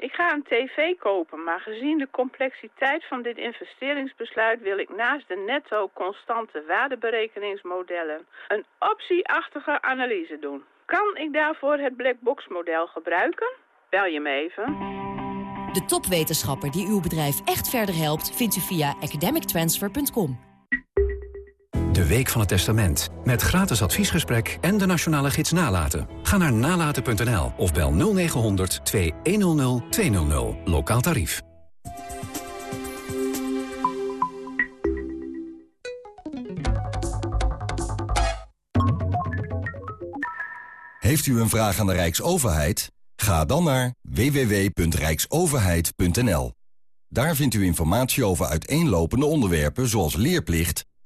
[SPEAKER 33] Ik ga een tv kopen, maar gezien de complexiteit van dit investeringsbesluit wil ik naast de netto constante waardeberekeningsmodellen een optieachtige analyse doen. Kan ik daarvoor het blackbox model gebruiken? Bel je me even.
[SPEAKER 34] De topwetenschapper die uw bedrijf echt verder helpt vindt u via academictransfer.com.
[SPEAKER 35] De Week van het Testament. Met gratis adviesgesprek en de nationale gids Nalaten. Ga naar nalaten.nl of bel 0900 2100 200. Lokaal tarief.
[SPEAKER 36] Heeft u een vraag aan de Rijksoverheid? Ga dan naar www.rijksoverheid.nl. Daar vindt u informatie over uiteenlopende onderwerpen zoals leerplicht,